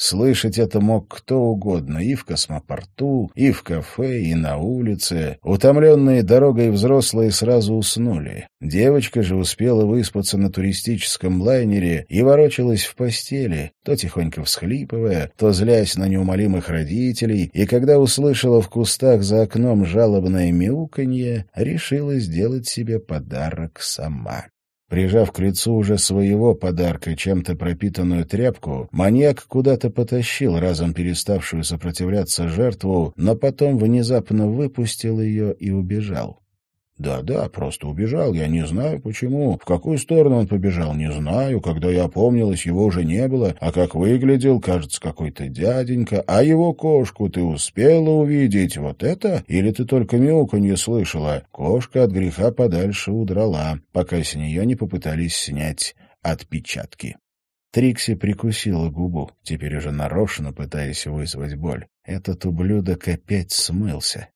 Слышать это мог кто угодно, и в космопорту, и в кафе, и на улице. Утомленные дорогой взрослые сразу уснули. Девочка же успела выспаться на туристическом лайнере и ворочалась в постели, то тихонько всхлипывая, то злясь на неумолимых родителей, и когда услышала в кустах за окном жалобное мяуканье, решила сделать себе подарок сама. Прижав к лицу уже своего подарка чем-то пропитанную тряпку, маньяк куда-то потащил разом переставшую сопротивляться жертву, но потом внезапно выпустил ее и убежал. Да-да, просто убежал, я не знаю почему. В какую сторону он побежал, не знаю. Когда я опомнилась, его уже не было. А как выглядел, кажется, какой-то дяденька. А его кошку ты успела увидеть? Вот это? Или ты только мяуканье слышала? Кошка от греха подальше удрала, пока с нее не попытались снять отпечатки. Трикси прикусила губу, теперь уже нарочно пытаясь вызвать боль. Этот ублюдок опять смылся.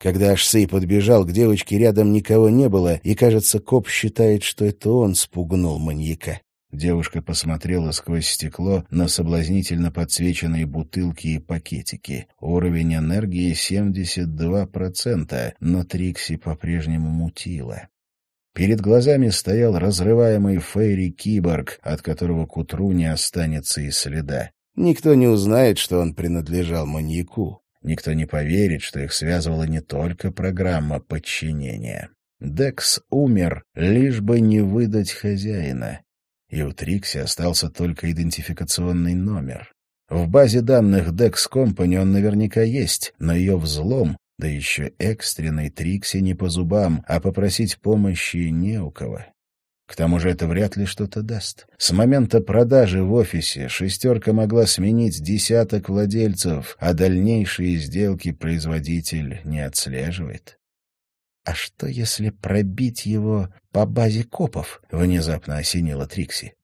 Когда Ашсей подбежал, к девочке рядом никого не было, и, кажется, коп считает, что это он спугнул маньяка. Девушка посмотрела сквозь стекло на соблазнительно подсвеченные бутылки и пакетики. Уровень энергии 72%, но Трикси по-прежнему мутила. Перед глазами стоял разрываемый Фейри-киборг, от которого к утру не останется и следа. Никто не узнает, что он принадлежал маньяку. Никто не поверит, что их связывала не только программа подчинения. Декс умер, лишь бы не выдать хозяина. И у Трикси остался только идентификационный номер. В базе данных Dex Company он наверняка есть, но ее взлом, да еще экстренный Трикси не по зубам, а попросить помощи не у кого. К тому же это вряд ли что-то даст. С момента продажи в офисе «шестерка» могла сменить десяток владельцев, а дальнейшие сделки производитель не отслеживает. «А что, если пробить его по базе копов?» — внезапно осенила Трикси.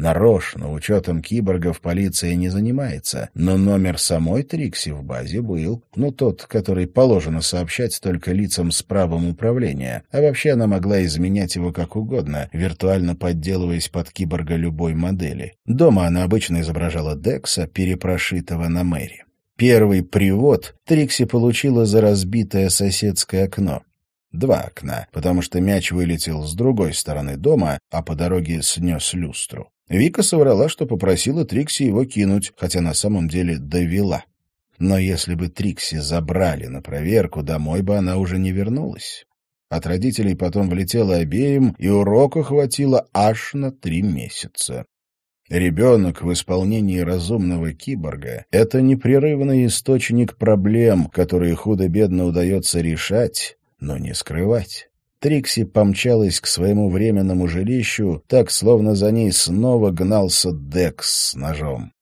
Нарочно учетом киборгов полиция не занимается, но номер самой Трикси в базе был, ну, тот, который положено сообщать только лицам с правом управления, а вообще она могла изменять его как угодно, виртуально подделываясь под киборга любой модели. Дома она обычно изображала Декса, перепрошитого на Мэри. Первый привод Трикси получила за разбитое соседское окно. Два окна, потому что мяч вылетел с другой стороны дома, а по дороге снес люстру. Вика соврала, что попросила Трикси его кинуть, хотя на самом деле довела. Но если бы Трикси забрали на проверку, домой бы она уже не вернулась. От родителей потом влетела обеим, и урока хватило аж на три месяца. Ребенок в исполнении разумного киборга — это непрерывный источник проблем, которые худо-бедно удается решать, но не скрывать. Трикси помчалась к своему временному жилищу, так, словно за ней снова гнался Декс с ножом.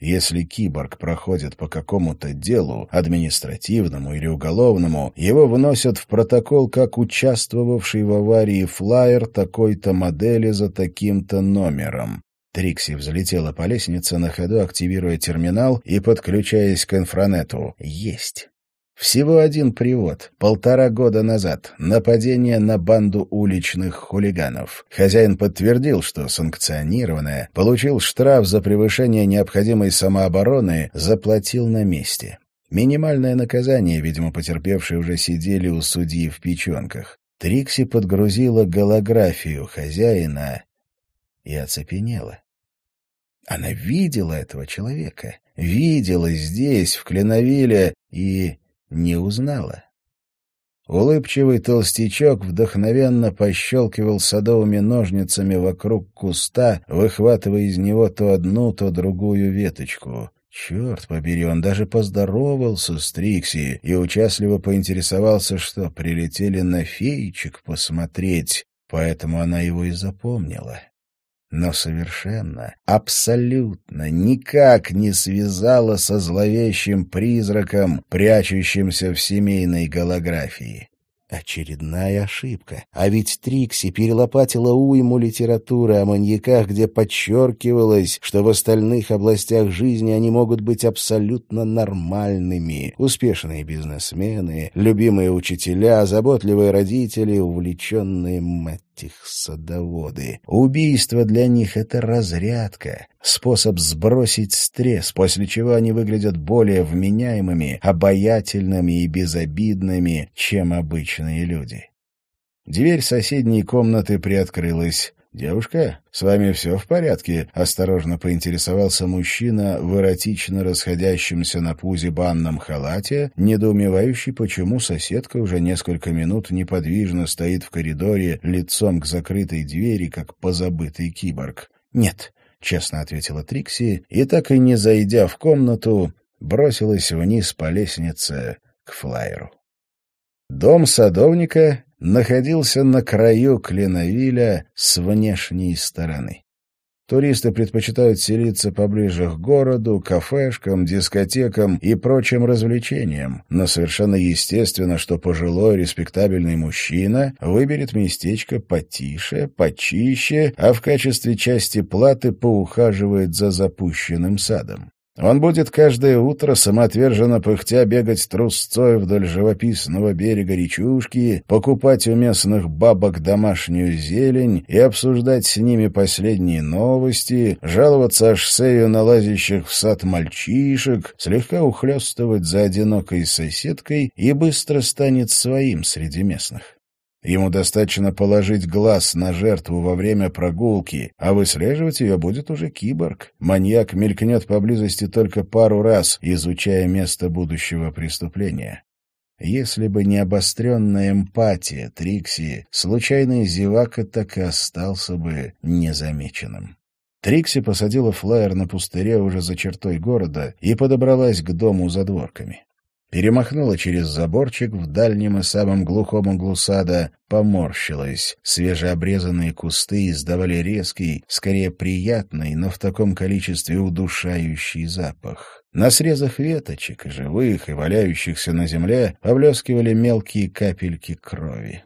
Если киборг проходит по какому-то делу, административному или уголовному, его вносят в протокол как участвовавший в аварии флайер такой-то модели за таким-то номером. Трикси взлетела по лестнице на ходу, активируя терминал и подключаясь к инфранету. Есть. Всего один привод. Полтора года назад. Нападение на банду уличных хулиганов. Хозяин подтвердил, что санкционированное, получил штраф за превышение необходимой самообороны, заплатил на месте. Минимальное наказание, видимо, потерпевшие уже сидели у судьи в печенках. Трикси подгрузила голографию хозяина и оцепенела. Она видела этого человека, видела здесь, в Кленовиле, и не узнала. улыбчивый толстячок вдохновенно пощелкивал садовыми ножницами вокруг куста, выхватывая из него то одну, то другую веточку. Черт побери, он даже поздоровался с Трикси и участливо поинтересовался, что прилетели на феечек посмотреть, поэтому она его и запомнила. Но совершенно, абсолютно никак не связала со зловещим призраком, прячущимся в семейной голографии. Очередная ошибка. А ведь Трикси перелопатила уйму литературы о маньяках, где подчеркивалось, что в остальных областях жизни они могут быть абсолютно нормальными. Успешные бизнесмены, любимые учителя, заботливые родители, увлеченные мать их садоводы. Убийство для них — это разрядка, способ сбросить стресс, после чего они выглядят более вменяемыми, обаятельными и безобидными, чем обычные люди. Дверь соседней комнаты приоткрылась. «Девушка, с вами все в порядке?» — осторожно поинтересовался мужчина в эротично расходящемся на пузе банном халате, недоумевающий, почему соседка уже несколько минут неподвижно стоит в коридоре лицом к закрытой двери, как позабытый киборг. «Нет», — честно ответила Трикси, и, так и не зайдя в комнату, бросилась вниз по лестнице к флайеру. Дом садовника находился на краю Кленовиля с внешней стороны. Туристы предпочитают селиться поближе к городу, кафешкам, дискотекам и прочим развлечениям, но совершенно естественно, что пожилой респектабельный мужчина выберет местечко потише, почище, а в качестве части платы поухаживает за запущенным садом. Он будет каждое утро самоотверженно пыхтя бегать трусцой вдоль живописного берега речушки, покупать у местных бабок домашнюю зелень и обсуждать с ними последние новости, жаловаться Ашсею на лазящих в сад мальчишек, слегка ухлёстывать за одинокой соседкой и быстро станет своим среди местных. Ему достаточно положить глаз на жертву во время прогулки, а выслеживать ее будет уже киборг. Маньяк мелькнет поблизости только пару раз, изучая место будущего преступления. Если бы не обостренная эмпатия Трикси, случайный зевака так и остался бы незамеченным. Трикси посадила флайер на пустыре уже за чертой города и подобралась к дому за дворками перемахнула через заборчик в дальнем и самом глухом углу сада, поморщилась. Свежеобрезанные кусты издавали резкий, скорее приятный, но в таком количестве удушающий запах. На срезах веточек, живых и валяющихся на земле, поблескивали мелкие капельки крови.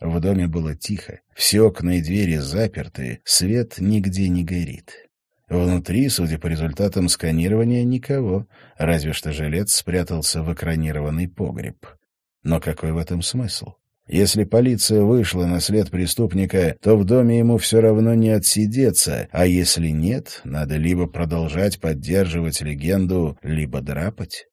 В доме было тихо, все окна и двери заперты, свет нигде не горит. Внутри, судя по результатам сканирования, никого, разве что жилец спрятался в экранированный погреб. Но какой в этом смысл? Если полиция вышла на след преступника, то в доме ему все равно не отсидеться, а если нет, надо либо продолжать поддерживать легенду, либо драпать.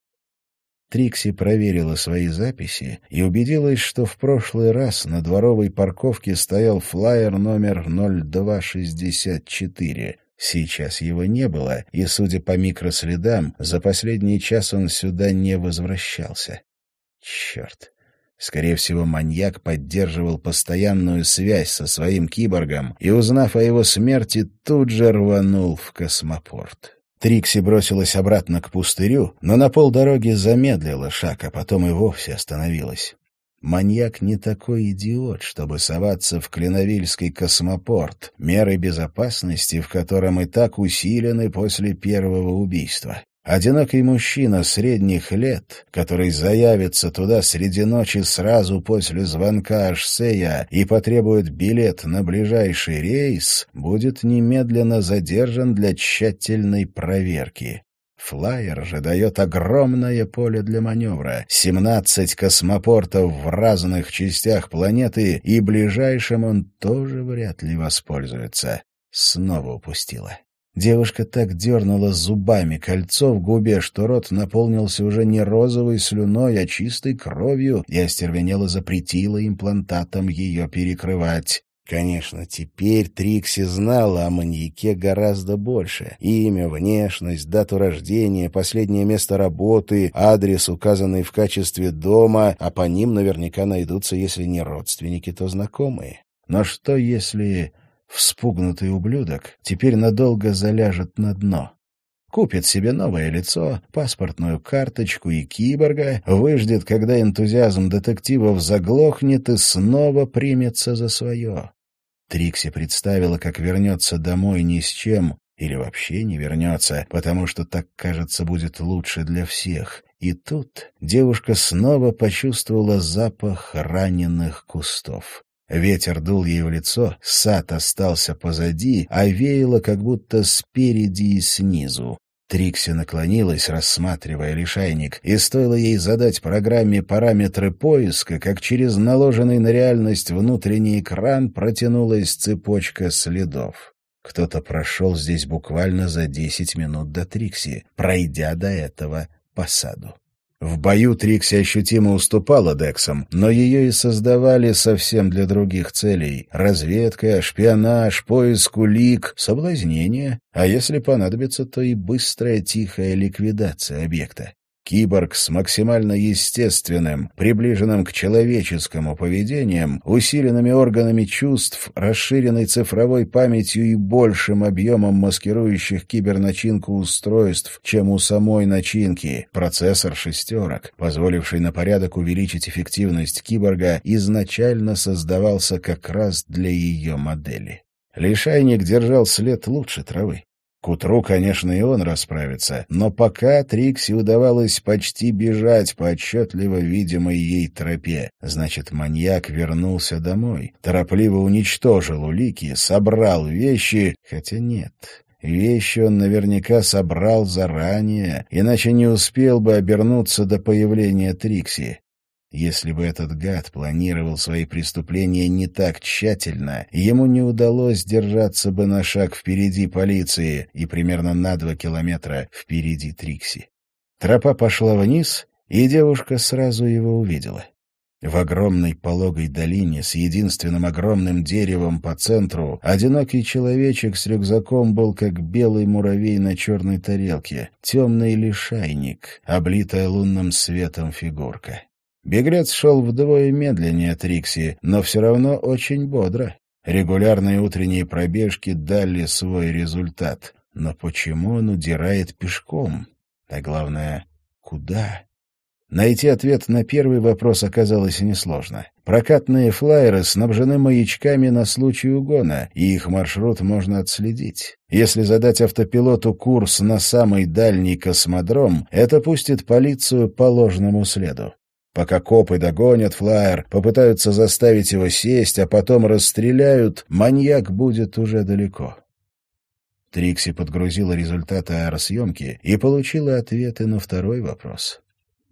Трикси проверила свои записи и убедилась, что в прошлый раз на дворовой парковке стоял флаер номер 0264, Сейчас его не было, и, судя по микроследам, за последний час он сюда не возвращался. Черт! Скорее всего, маньяк поддерживал постоянную связь со своим киборгом и, узнав о его смерти, тут же рванул в космопорт. Трикси бросилась обратно к пустырю, но на полдороги замедлила шаг, а потом и вовсе остановилась. Маньяк не такой идиот, чтобы соваться в Клиновильский космопорт, меры безопасности в котором и так усилены после первого убийства. Одинокий мужчина средних лет, который заявится туда среди ночи сразу после звонка Ашсея и потребует билет на ближайший рейс, будет немедленно задержан для тщательной проверки. Флайер же дает огромное поле для маневра, 17 космопортов в разных частях планеты, и ближайшим он тоже вряд ли воспользуется. Снова упустила. Девушка так дернула зубами кольцо в губе, что рот наполнился уже не розовой слюной, а чистой кровью, и остервенело запретила имплантатом ее перекрывать. Конечно, теперь Трикси знала о маньяке гораздо больше. Имя, внешность, дату рождения, последнее место работы, адрес, указанный в качестве дома, а по ним наверняка найдутся, если не родственники, то знакомые. Но что, если вспугнутый ублюдок теперь надолго заляжет на дно? Купит себе новое лицо, паспортную карточку и киборга, выждет, когда энтузиазм детективов заглохнет и снова примется за свое. Трикси представила, как вернется домой ни с чем, или вообще не вернется, потому что так, кажется, будет лучше для всех. И тут девушка снова почувствовала запах раненых кустов. Ветер дул ей в лицо, сад остался позади, а веяло как будто спереди и снизу. Трикси наклонилась, рассматривая лишайник, и стоило ей задать программе параметры поиска, как через наложенный на реальность внутренний экран протянулась цепочка следов. Кто-то прошел здесь буквально за десять минут до Трикси, пройдя до этого по саду. В бою Трикси ощутимо уступала Дексам, но ее и создавали совсем для других целей. Разведка, шпионаж, поиск улик, соблазнение, а если понадобится, то и быстрая тихая ликвидация объекта. Киборг с максимально естественным, приближенным к человеческому поведением, усиленными органами чувств, расширенной цифровой памятью и большим объемом маскирующих киберначинку устройств, чем у самой начинки, процессор шестерок, позволивший на порядок увеличить эффективность киборга, изначально создавался как раз для ее модели. Лишайник держал след лучше травы. К утру, конечно, и он расправится, но пока Трикси удавалось почти бежать по отчетливо видимой ей тропе. Значит, маньяк вернулся домой, торопливо уничтожил улики, собрал вещи, хотя нет... Вещи он наверняка собрал заранее, иначе не успел бы обернуться до появления Трикси. Если бы этот гад планировал свои преступления не так тщательно, ему не удалось держаться бы на шаг впереди полиции и примерно на два километра впереди Трикси. Тропа пошла вниз, и девушка сразу его увидела. В огромной пологой долине с единственным огромным деревом по центру одинокий человечек с рюкзаком был как белый муравей на черной тарелке, темный лишайник, облитая лунным светом фигурка. Беглец шел вдвое медленнее Трикси, но все равно очень бодро. Регулярные утренние пробежки дали свой результат. Но почему он удирает пешком? А главное, куда? Найти ответ на первый вопрос оказалось несложно. Прокатные флайеры снабжены маячками на случай угона, и их маршрут можно отследить. Если задать автопилоту курс на самый дальний космодром, это пустит полицию по ложному следу. Пока копы догонят флайер, попытаются заставить его сесть, а потом расстреляют, маньяк будет уже далеко. Трикси подгрузила результаты аэросъемки и получила ответы на второй вопрос.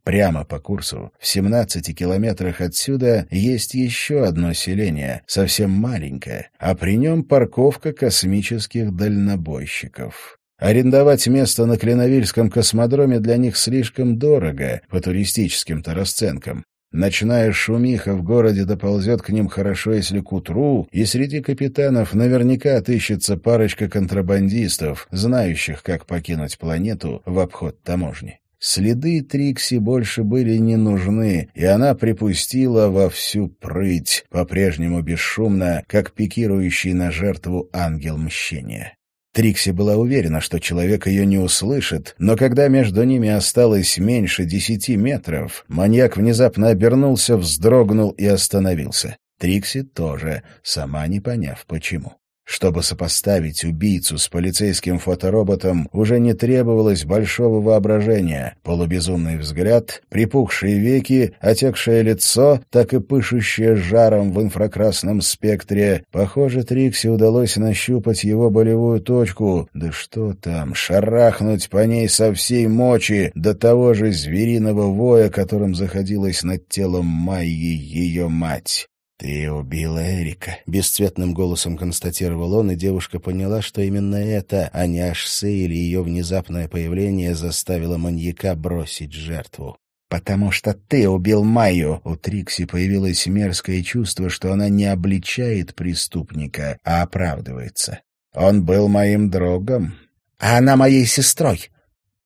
Прямо по курсу, в 17 километрах отсюда, есть еще одно селение, совсем маленькое, а при нем парковка космических дальнобойщиков. Арендовать место на Клиновильском космодроме для них слишком дорого по туристическим-то расценкам. Ночная шумиха в городе доползет к ним хорошо, если к утру, и среди капитанов наверняка отыщется парочка контрабандистов, знающих, как покинуть планету в обход таможни. Следы Трикси больше были не нужны, и она припустила во всю прыть, по-прежнему бесшумно, как пикирующий на жертву ангел мщения. Трикси была уверена, что человек ее не услышит, но когда между ними осталось меньше десяти метров, маньяк внезапно обернулся, вздрогнул и остановился. Трикси тоже, сама не поняв почему. Чтобы сопоставить убийцу с полицейским фотороботом, уже не требовалось большого воображения. Полубезумный взгляд, припухшие веки, отекшее лицо, так и пышущее жаром в инфракрасном спектре. Похоже, Трикси удалось нащупать его болевую точку. Да что там, шарахнуть по ней со всей мочи до того же звериного воя, которым заходилась над телом Майи ее мать. «Ты убила Эрика», — бесцветным голосом констатировал он, и девушка поняла, что именно это, а не Ашсе или ее внезапное появление заставило маньяка бросить жертву. «Потому что ты убил Майю!» У Трикси появилось мерзкое чувство, что она не обличает преступника, а оправдывается. «Он был моим другом, а она моей сестрой».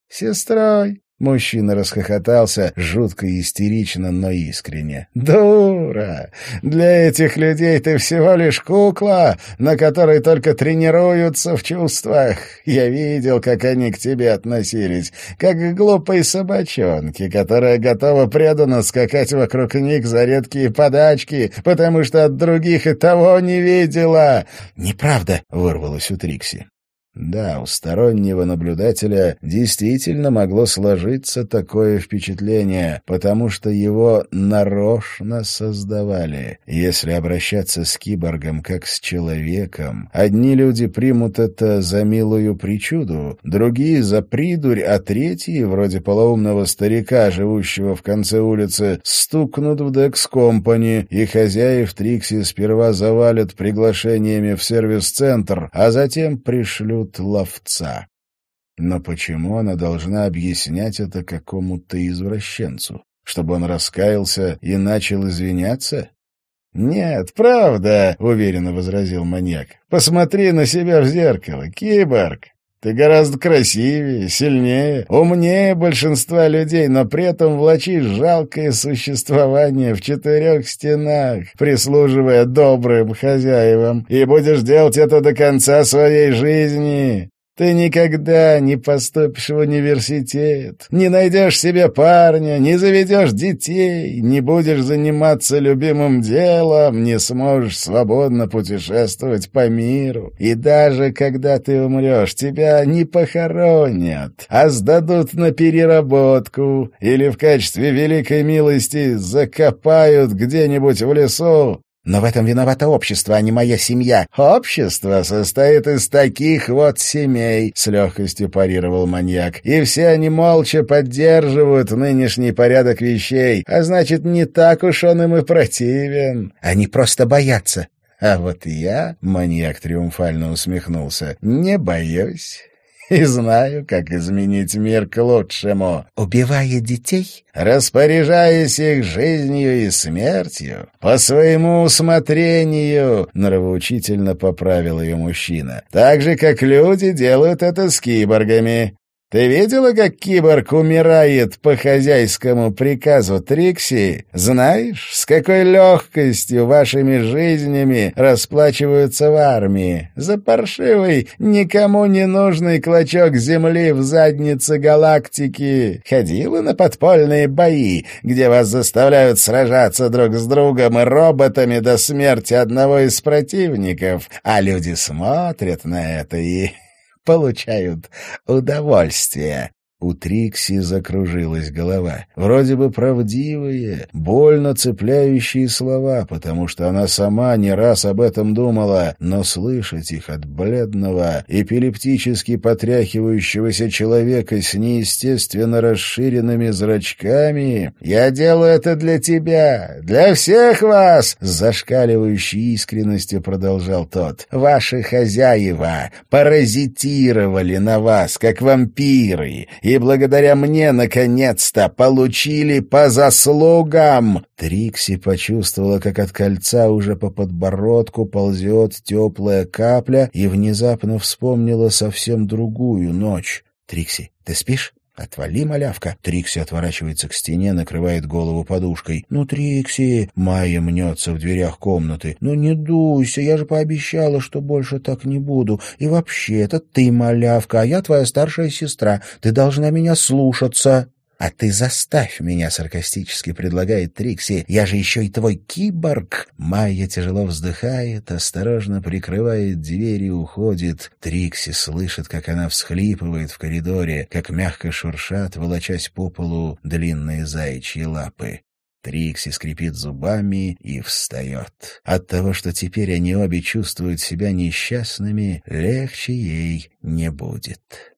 «Сестрой?» Мужчина расхохотался, жутко истерично, но искренне. «Дура! Для этих людей ты всего лишь кукла, на которой только тренируются в чувствах. Я видел, как они к тебе относились, как к глупой собачонке, которая готова преданно скакать вокруг них за редкие подачки, потому что от других и того не видела». «Неправда!» — вырвалось у Трикси. Да, у стороннего наблюдателя действительно могло сложиться такое впечатление, потому что его нарочно создавали. Если обращаться с киборгом как с человеком, одни люди примут это за милую причуду, другие — за придурь, а третьи, вроде полоумного старика, живущего в конце улицы, стукнут в Декс Компани, и хозяев Трикси сперва завалят приглашениями в сервис-центр, а затем пришлют зовут ловца. Но почему она должна объяснять это какому-то извращенцу? Чтобы он раскаялся и начал извиняться? «Нет, правда», — уверенно возразил маньяк. «Посмотри на себя в зеркало, киборг. Ты гораздо красивее, сильнее, умнее большинства людей, но при этом влачишь жалкое существование в четырех стенах, прислуживая добрым хозяевам, и будешь делать это до конца своей жизни. Ты никогда не поступишь в университет, не найдешь себе парня, не заведешь детей, не будешь заниматься любимым делом, не сможешь свободно путешествовать по миру. И даже когда ты умрешь, тебя не похоронят, а сдадут на переработку или в качестве великой милости закопают где-нибудь в лесу но в этом виновато общество, а не моя семья. Общество состоит из таких вот семей, — с легкостью парировал маньяк. И все они молча поддерживают нынешний порядок вещей, а значит, не так уж он им и противен. Они просто боятся. А вот я, — маньяк триумфально усмехнулся, — не боюсь и знаю, как изменить мир к лучшему. Убивая детей, распоряжаясь их жизнью и смертью, по своему усмотрению, нравоучительно поправил ее мужчина. Так же, как люди делают это с киборгами. Ты видела, как киборг умирает по хозяйскому приказу Трикси? Знаешь, с какой легкостью вашими жизнями расплачиваются в армии? За паршивый, никому не нужный клочок земли в заднице галактики. Ходила на подпольные бои, где вас заставляют сражаться друг с другом и роботами до смерти одного из противников, а люди смотрят на это и получают удовольствие. У Трикси закружилась голова. Вроде бы правдивые, больно цепляющие слова, потому что она сама не раз об этом думала, но слышать их от бледного, эпилептически потряхивающегося человека с неестественно расширенными зрачками «Я делаю это для тебя, для всех вас!» с зашкаливающей искренностью продолжал тот. «Ваши хозяева паразитировали на вас, как вампиры, и и благодаря мне, наконец-то, получили по заслугам!» Трикси почувствовала, как от кольца уже по подбородку ползет теплая капля и внезапно вспомнила совсем другую ночь. «Трикси, ты спишь?» «Отвали, малявка!» Трикси отворачивается к стене, накрывает голову подушкой. «Ну, Трикси!» Майя мнется в дверях комнаты. «Ну, не дуйся, я же пообещала, что больше так не буду. И вообще, это ты, малявка, а я твоя старшая сестра. Ты должна меня слушаться!» «А ты заставь меня», — саркастически предлагает Трикси. «Я же еще и твой киборг». Майя тяжело вздыхает, осторожно прикрывает дверь и уходит. Трикси слышит, как она всхлипывает в коридоре, как мягко шуршат, волочась по полу, длинные заячьи лапы. Трикси скрипит зубами и встает. От того, что теперь они обе чувствуют себя несчастными, легче ей не будет.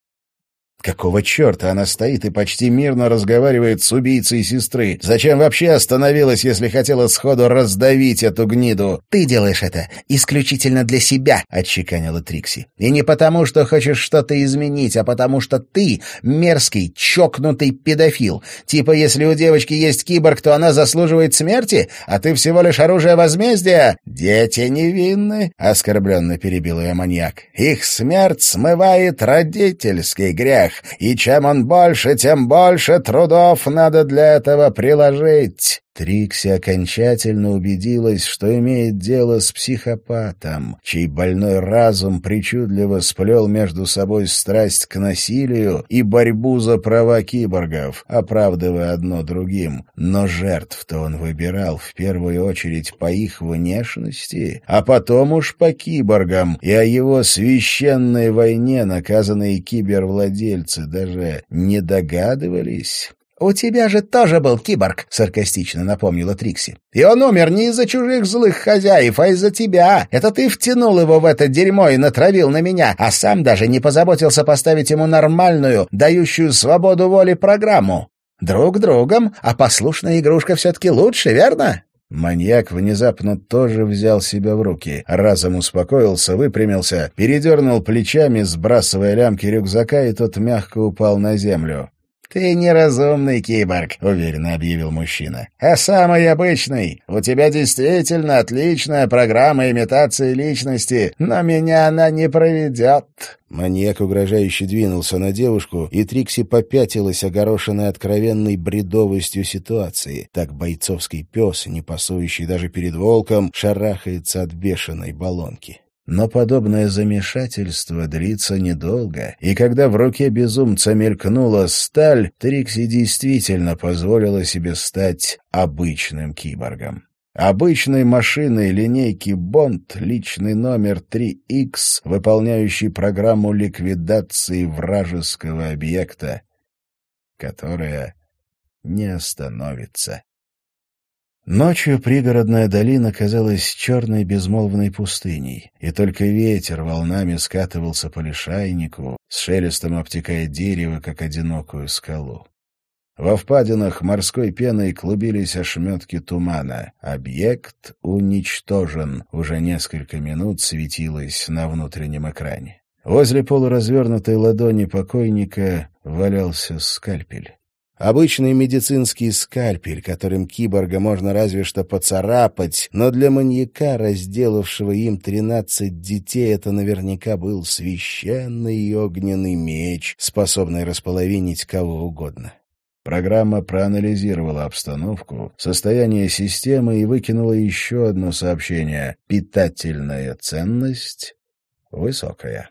Какого черта она стоит и почти мирно разговаривает с убийцей сестры? Зачем вообще остановилась, если хотела сходу раздавить эту гниду? «Ты делаешь это исключительно для себя», — отчеканила Трикси. «И не потому, что хочешь что-то изменить, а потому что ты мерзкий, чокнутый педофил. Типа, если у девочки есть киборг, то она заслуживает смерти, а ты всего лишь оружие возмездия? Дети невинны», — оскорбленно перебил ее маньяк. «Их смерть смывает родительский грех, и чем он больше, тем больше трудов надо для этого приложить». Трикси окончательно убедилась, что имеет дело с психопатом, чей больной разум причудливо сплел между собой страсть к насилию и борьбу за права киборгов, оправдывая одно другим. Но жертв-то он выбирал в первую очередь по их внешности, а потом уж по киборгам, и о его священной войне наказанные кибервладельцы даже не догадывались. «У тебя же тоже был киборг», — саркастично напомнила Трикси. «И он умер не из-за чужих злых хозяев, а из-за тебя. Это ты втянул его в это дерьмо и натравил на меня, а сам даже не позаботился поставить ему нормальную, дающую свободу воли программу. Друг другом, а послушная игрушка все-таки лучше, верно?» Маньяк внезапно тоже взял себя в руки. Разом успокоился, выпрямился, передернул плечами, сбрасывая лямки рюкзака, и тот мягко упал на землю. «Ты неразумный киборг», — уверенно объявил мужчина. «А самый обычный. У тебя действительно отличная программа имитации личности, но меня она не проведет». Маньяк угрожающе двинулся на девушку, и Трикси попятилась, огорошенной откровенной бредовостью ситуации. Так бойцовский пес, не пасующий даже перед волком, шарахается от бешеной баллонки. Но подобное замешательство длится недолго, и когда в руке безумца мелькнула сталь, Трикси действительно позволила себе стать обычным киборгом. Обычной машиной линейки Бонд, личный номер 3X, выполняющий программу ликвидации вражеского объекта, которая не остановится. Ночью пригородная долина казалась черной безмолвной пустыней, и только ветер волнами скатывался по лишайнику, с шелестом обтекая дерево, как одинокую скалу. Во впадинах морской пеной клубились ошметки тумана. Объект уничтожен. Уже несколько минут светилось на внутреннем экране. Возле полуразвернутой ладони покойника валялся скальпель. Обычный медицинский скальпель, которым киборга можно разве что поцарапать, но для маньяка, разделавшего им тринадцать детей, это наверняка был священный огненный меч, способный располовинить кого угодно. Программа проанализировала обстановку, состояние системы и выкинула еще одно сообщение. Питательная ценность высокая.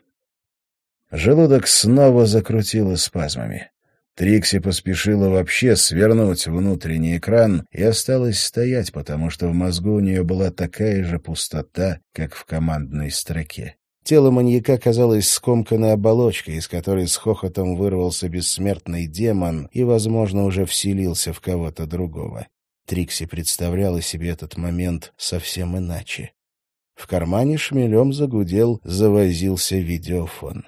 Желудок снова закрутило спазмами. Трикси поспешила вообще свернуть внутренний экран и осталась стоять, потому что в мозгу у нее была такая же пустота, как в командной строке. Тело маньяка казалось скомканной оболочкой, из которой с хохотом вырвался бессмертный демон и, возможно, уже вселился в кого-то другого. Трикси представляла себе этот момент совсем иначе. В кармане шмелем загудел, завозился видеофон.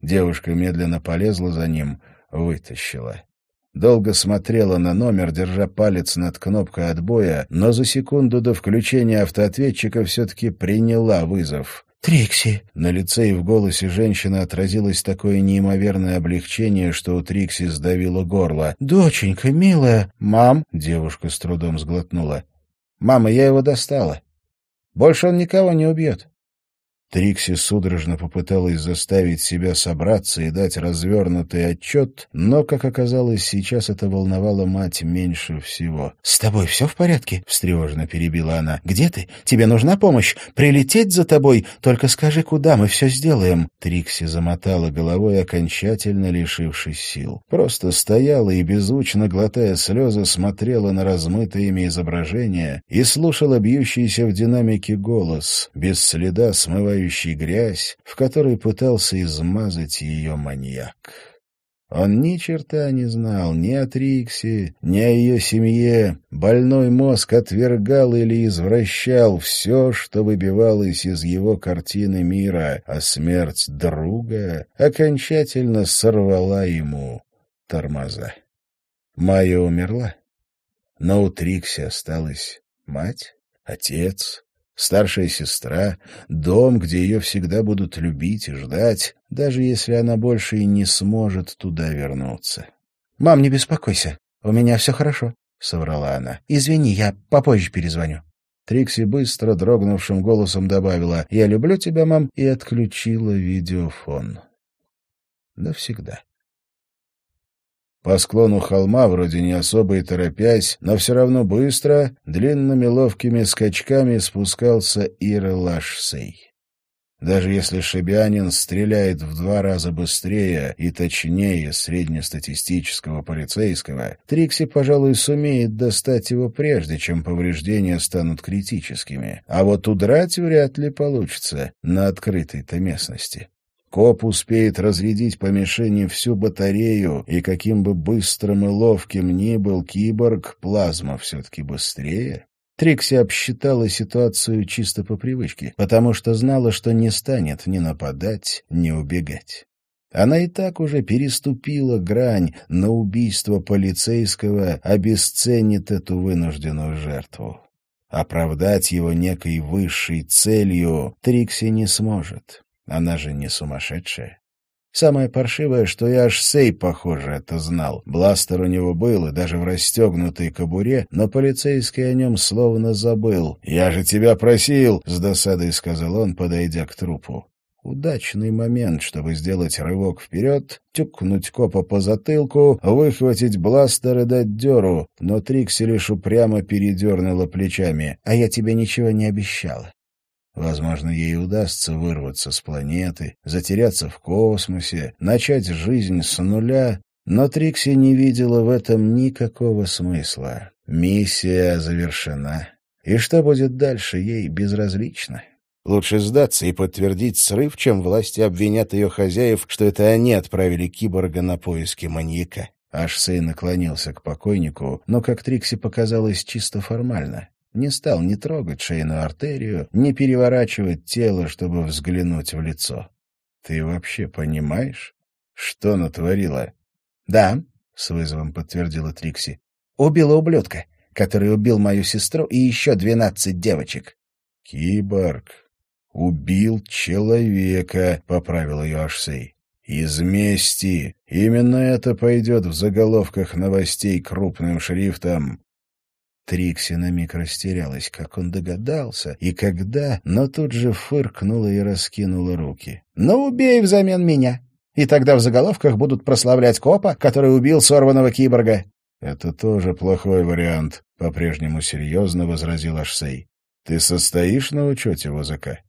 Девушка медленно полезла за ним — вытащила. Долго смотрела на номер, держа палец над кнопкой отбоя, но за секунду до включения автоответчика все-таки приняла вызов. «Трикси!» На лице и в голосе женщины отразилось такое неимоверное облегчение, что у Трикси сдавило горло. «Доченька, милая!» «Мам!» — девушка с трудом сглотнула. «Мама, я его достала. Больше он никого не убьет. Трикси судорожно попыталась заставить себя собраться и дать развернутый отчет, но, как оказалось, сейчас это волновало мать меньше всего. — С тобой все в порядке? — встревоженно перебила она. — Где ты? Тебе нужна помощь? Прилететь за тобой? Только скажи, куда, мы все сделаем. Трикси замотала головой, окончательно лишившись сил. Просто стояла и, беззвучно глотая слезы, смотрела на размытое ими изображение и слушала бьющийся в динамике голос, без следа смывая смывающий грязь, в которой пытался измазать ее маньяк. Он ни черта не знал ни о Трикси, ни о ее семье. Больной мозг отвергал или извращал все, что выбивалось из его картины мира, а смерть друга окончательно сорвала ему тормоза. Майя умерла, но у Трикси осталась мать, отец, старшая сестра, дом, где ее всегда будут любить и ждать, даже если она больше и не сможет туда вернуться. — Мам, не беспокойся, у меня все хорошо, — соврала она. — Извини, я попозже перезвоню. Трикси быстро дрогнувшим голосом добавила «Я люблю тебя, мам», и отключила видеофон. Навсегда. По склону холма, вроде не особо и торопясь, но все равно быстро, длинными ловкими скачками спускался Ира Лашсей. Даже если Шебянин стреляет в два раза быстрее и точнее среднестатистического полицейского, Трикси, пожалуй, сумеет достать его прежде, чем повреждения станут критическими. А вот удрать вряд ли получится на открытой-то местности. Коп успеет разрядить по мишени всю батарею, и каким бы быстрым и ловким ни был киборг, плазма все-таки быстрее. Трикси обсчитала ситуацию чисто по привычке, потому что знала, что не станет ни нападать, ни убегать. Она и так уже переступила грань, на убийство полицейского обесценит эту вынужденную жертву. Оправдать его некой высшей целью Трикси не сможет. Она же не сумасшедшая. Самое паршивое, что и аж Сей, похоже, это знал. Бластер у него был, и даже в расстегнутой кобуре, но полицейский о нем словно забыл. «Я же тебя просил!» — с досадой сказал он, подойдя к трупу. Удачный момент, чтобы сделать рывок вперед, тюкнуть копа по затылку, выхватить бластер и дать дёру, но Трикси лишь упрямо передернула плечами. «А я тебе ничего не обещала. Возможно, ей удастся вырваться с планеты, затеряться в космосе, начать жизнь с нуля, но Трикси не видела в этом никакого смысла. Миссия завершена. И что будет дальше, ей безразлично. Лучше сдаться и подтвердить срыв, чем власти обвинят ее хозяев, что это они отправили киборга на поиски маньяка. Ашсей наклонился к покойнику, но, как Трикси показалось, чисто формально не стал ни трогать шейную артерию, ни переворачивать тело, чтобы взглянуть в лицо. «Ты вообще понимаешь, что натворила?» «Да», — с вызовом подтвердила Трикси. «Убила ублюдка, который убил мою сестру и еще двенадцать девочек». «Киборг убил человека», — поправил ее Ашсей. «Из мести. Именно это пойдет в заголовках новостей крупным шрифтом. Трикси на миг растерялась, как он догадался и когда, но тут же фыркнула и раскинула руки. «Ну, убей взамен меня, и тогда в заголовках будут прославлять копа, который убил сорванного киборга». «Это тоже плохой вариант», — по-прежнему серьезно возразил Ашсей. «Ты состоишь на учете в ОЗК?»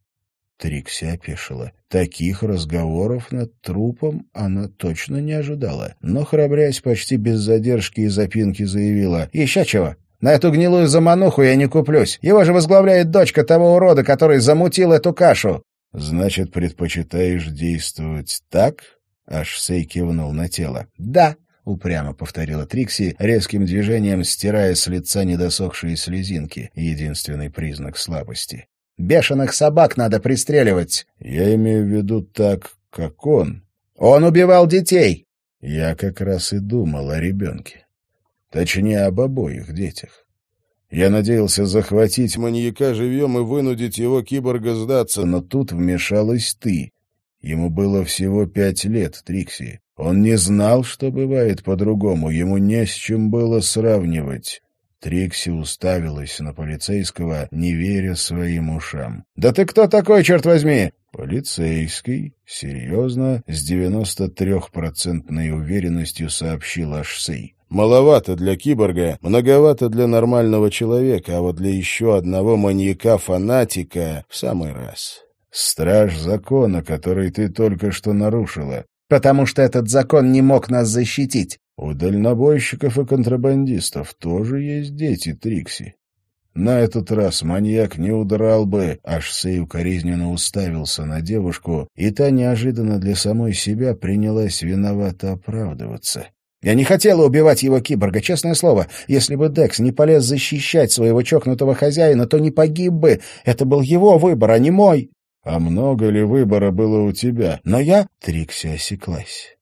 Трикси опешила. Таких разговоров над трупом она точно не ожидала, но, храбрясь почти без задержки и запинки, заявила «Еще чего! На эту гнилую замануху я не куплюсь. Его же возглавляет дочка того урода, который замутил эту кашу. — Значит, предпочитаешь действовать так? — аж Сей кивнул на тело. — Да, — упрямо повторила Трикси, резким движением стирая с лица недосохшие слезинки, единственный признак слабости. — Бешеных собак надо пристреливать. — Я имею в виду так, как он. — Он убивал детей. — Я как раз и думал о ребенке. Точнее, об обоих детях. Я надеялся захватить маньяка живьем и вынудить его киборга сдаться, но тут вмешалась ты. Ему было всего пять лет, Трикси. Он не знал, что бывает по-другому, ему не с чем было сравнивать. Трикси уставилась на полицейского, не веря своим ушам. «Да ты кто такой, черт возьми?» «Полицейский», — серьезно, с девяносто трехпроцентной уверенностью сообщил Ашсей. Маловато для киборга, многовато для нормального человека, а вот для еще одного маньяка-фанатика в самый раз. Страж закона, который ты только что нарушила. Потому что этот закон не мог нас защитить. У дальнобойщиков и контрабандистов тоже есть дети, Трикси. На этот раз маньяк не удрал бы. Аж Сей укоризненно уставился на девушку, и та неожиданно для самой себя принялась виновато оправдываться. Я не хотела убивать его киборга, честное слово. Если бы Декс не полез защищать своего чокнутого хозяина, то не погиб бы. Это был его выбор, а не мой. — А много ли выбора было у тебя? Но я... Трикси осеклась.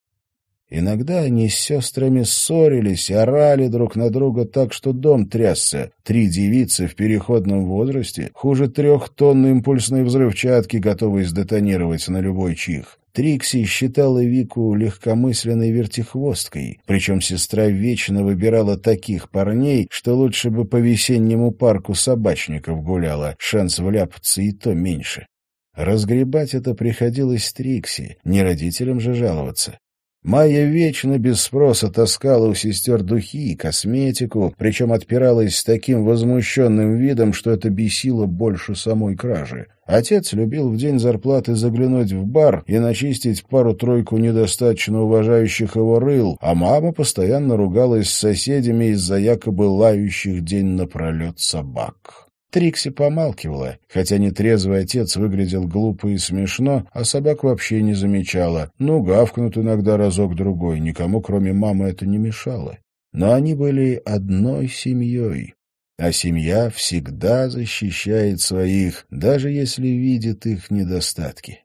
Иногда они с сестрами ссорились орали друг на друга так, что дом трясся. Три девицы в переходном возрасте хуже трех тонн импульсной взрывчатки, готовые сдетонировать на любой чих. Трикси считала Вику легкомысленной вертихвосткой, причем сестра вечно выбирала таких парней, что лучше бы по весеннему парку собачников гуляла, шанс вляпаться и то меньше. Разгребать это приходилось Трикси, не родителям же жаловаться. Майя вечно без спроса таскала у сестер духи и косметику, причем отпиралась с таким возмущенным видом, что это бесило больше самой кражи. Отец любил в день зарплаты заглянуть в бар и начистить пару-тройку недостаточно уважающих его рыл, а мама постоянно ругалась с соседями из-за якобы лающих день напролет собак. Трикси помалкивала, хотя нетрезвый отец выглядел глупо и смешно, а собак вообще не замечала. Ну, гавкнут иногда разок-другой, никому, кроме мамы, это не мешало. Но они были одной семьей, а семья всегда защищает своих, даже если видит их недостатки.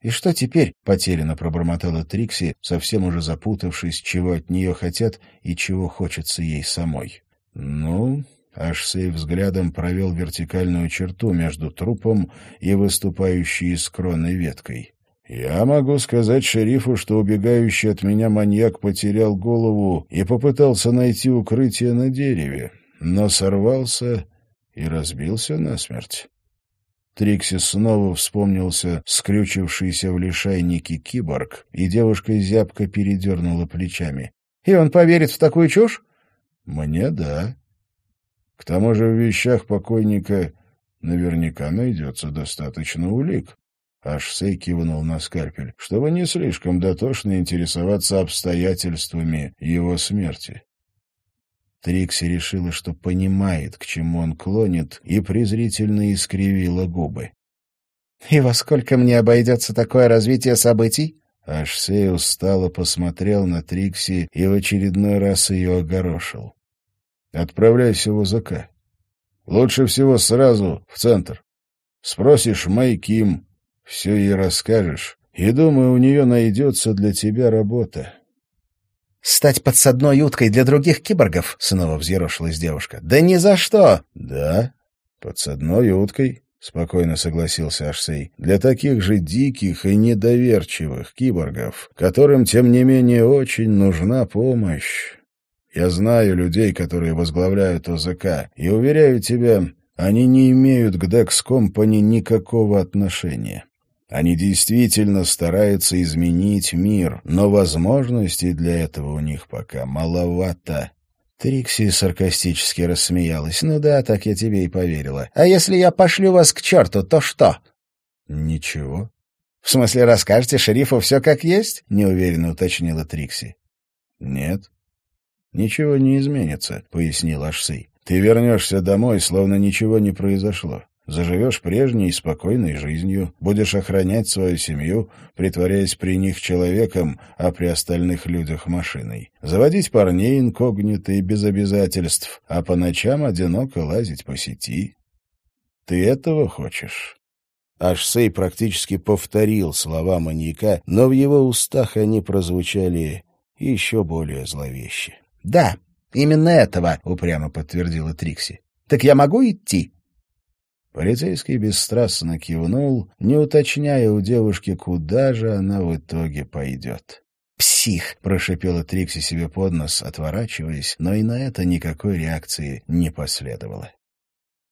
«И что теперь?» — потерянно пробормотала Трикси, совсем уже запутавшись, чего от нее хотят и чего хочется ей самой. «Ну, Ашсей взглядом провел вертикальную черту между трупом и выступающей из кроны веткой. «Я могу сказать шерифу, что убегающий от меня маньяк потерял голову и попытался найти укрытие на дереве, но сорвался и разбился насмерть». Трикси снова вспомнился скрючившийся в лишайнике киборг, и девушка зябко передернула плечами. «И он поверит в такую чушь?» «Мне — да», к тому же в вещах покойника наверняка найдется достаточно улик. Аж Сей кивнул на скальпель, чтобы не слишком дотошно интересоваться обстоятельствами его смерти. Трикси решила, что понимает, к чему он клонит, и презрительно искривила губы. — И во сколько мне обойдется такое развитие событий? Аж Сей устало посмотрел на Трикси и в очередной раз ее огорошил. Отправляйся в ОЗК. Лучше всего сразу в центр. Спросишь Мэй Ким, все ей расскажешь, и, думаю, у нее найдется для тебя работа. «Стать подсадной уткой для других киборгов?» — снова взъерошилась девушка. «Да ни за что!» «Да, подсадной уткой», — спокойно согласился Ашсей, — «для таких же диких и недоверчивых киборгов, которым, тем не менее, очень нужна помощь. Я знаю людей, которые возглавляют ОЗК, и, уверяю тебя, они не имеют к Dex Company никакого отношения. Они действительно стараются изменить мир, но возможностей для этого у них пока маловато. Трикси саркастически рассмеялась. «Ну да, так я тебе и поверила. А если я пошлю вас к черту, то что?» «Ничего». «В смысле, расскажете шерифу все как есть?» — неуверенно уточнила Трикси. «Нет. «Ничего не изменится», — пояснил Ашси. «Ты вернешься домой, словно ничего не произошло. Заживешь прежней спокойной жизнью, будешь охранять свою семью, притворяясь при них человеком, а при остальных людях машиной. Заводить парней инкогнито и без обязательств, а по ночам одиноко лазить по сети. Ты этого хочешь?» Ашсей практически повторил слова маньяка, но в его устах они прозвучали еще более зловеще. «Да, именно этого», — упрямо подтвердила Трикси. «Так я могу идти?» Полицейский бесстрастно кивнул, не уточняя у девушки, куда же она в итоге пойдет. «Псих!» — прошипела Трикси себе под нос, отворачиваясь, но и на это никакой реакции не последовало.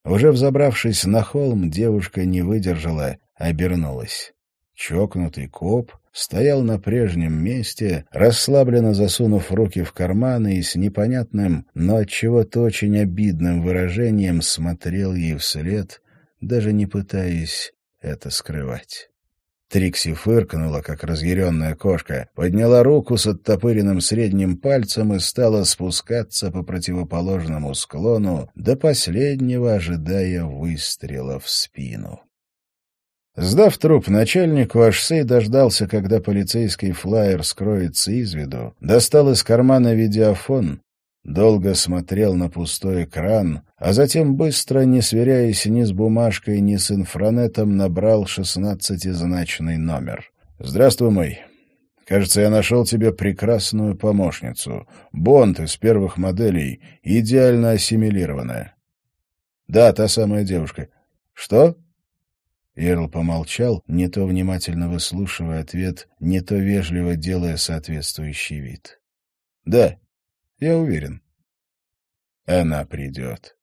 Уже взобравшись на холм, девушка не выдержала, обернулась. Чокнутый коп стоял на прежнем месте, расслабленно засунув руки в карманы и с непонятным, но от чего-то очень обидным выражением смотрел ей вслед, даже не пытаясь это скрывать. Трикси фыркнула, как разъяренная кошка, подняла руку с оттопыренным средним пальцем и стала спускаться по противоположному склону, до последнего ожидая выстрела в спину. Сдав труп начальнику, Ашсей дождался, когда полицейский флайер скроется из виду, достал из кармана видеофон, долго смотрел на пустой экран, а затем быстро, не сверяясь ни с бумажкой, ни с инфранетом, набрал шестнадцатизначный номер. «Здравствуй, мой. Кажется, я нашел тебе прекрасную помощницу. Бонд из первых моделей, идеально ассимилированная». «Да, та самая девушка. Что?» Эрл помолчал, не то внимательно выслушивая ответ, не то вежливо делая соответствующий вид. «Да, я уверен. Она придет».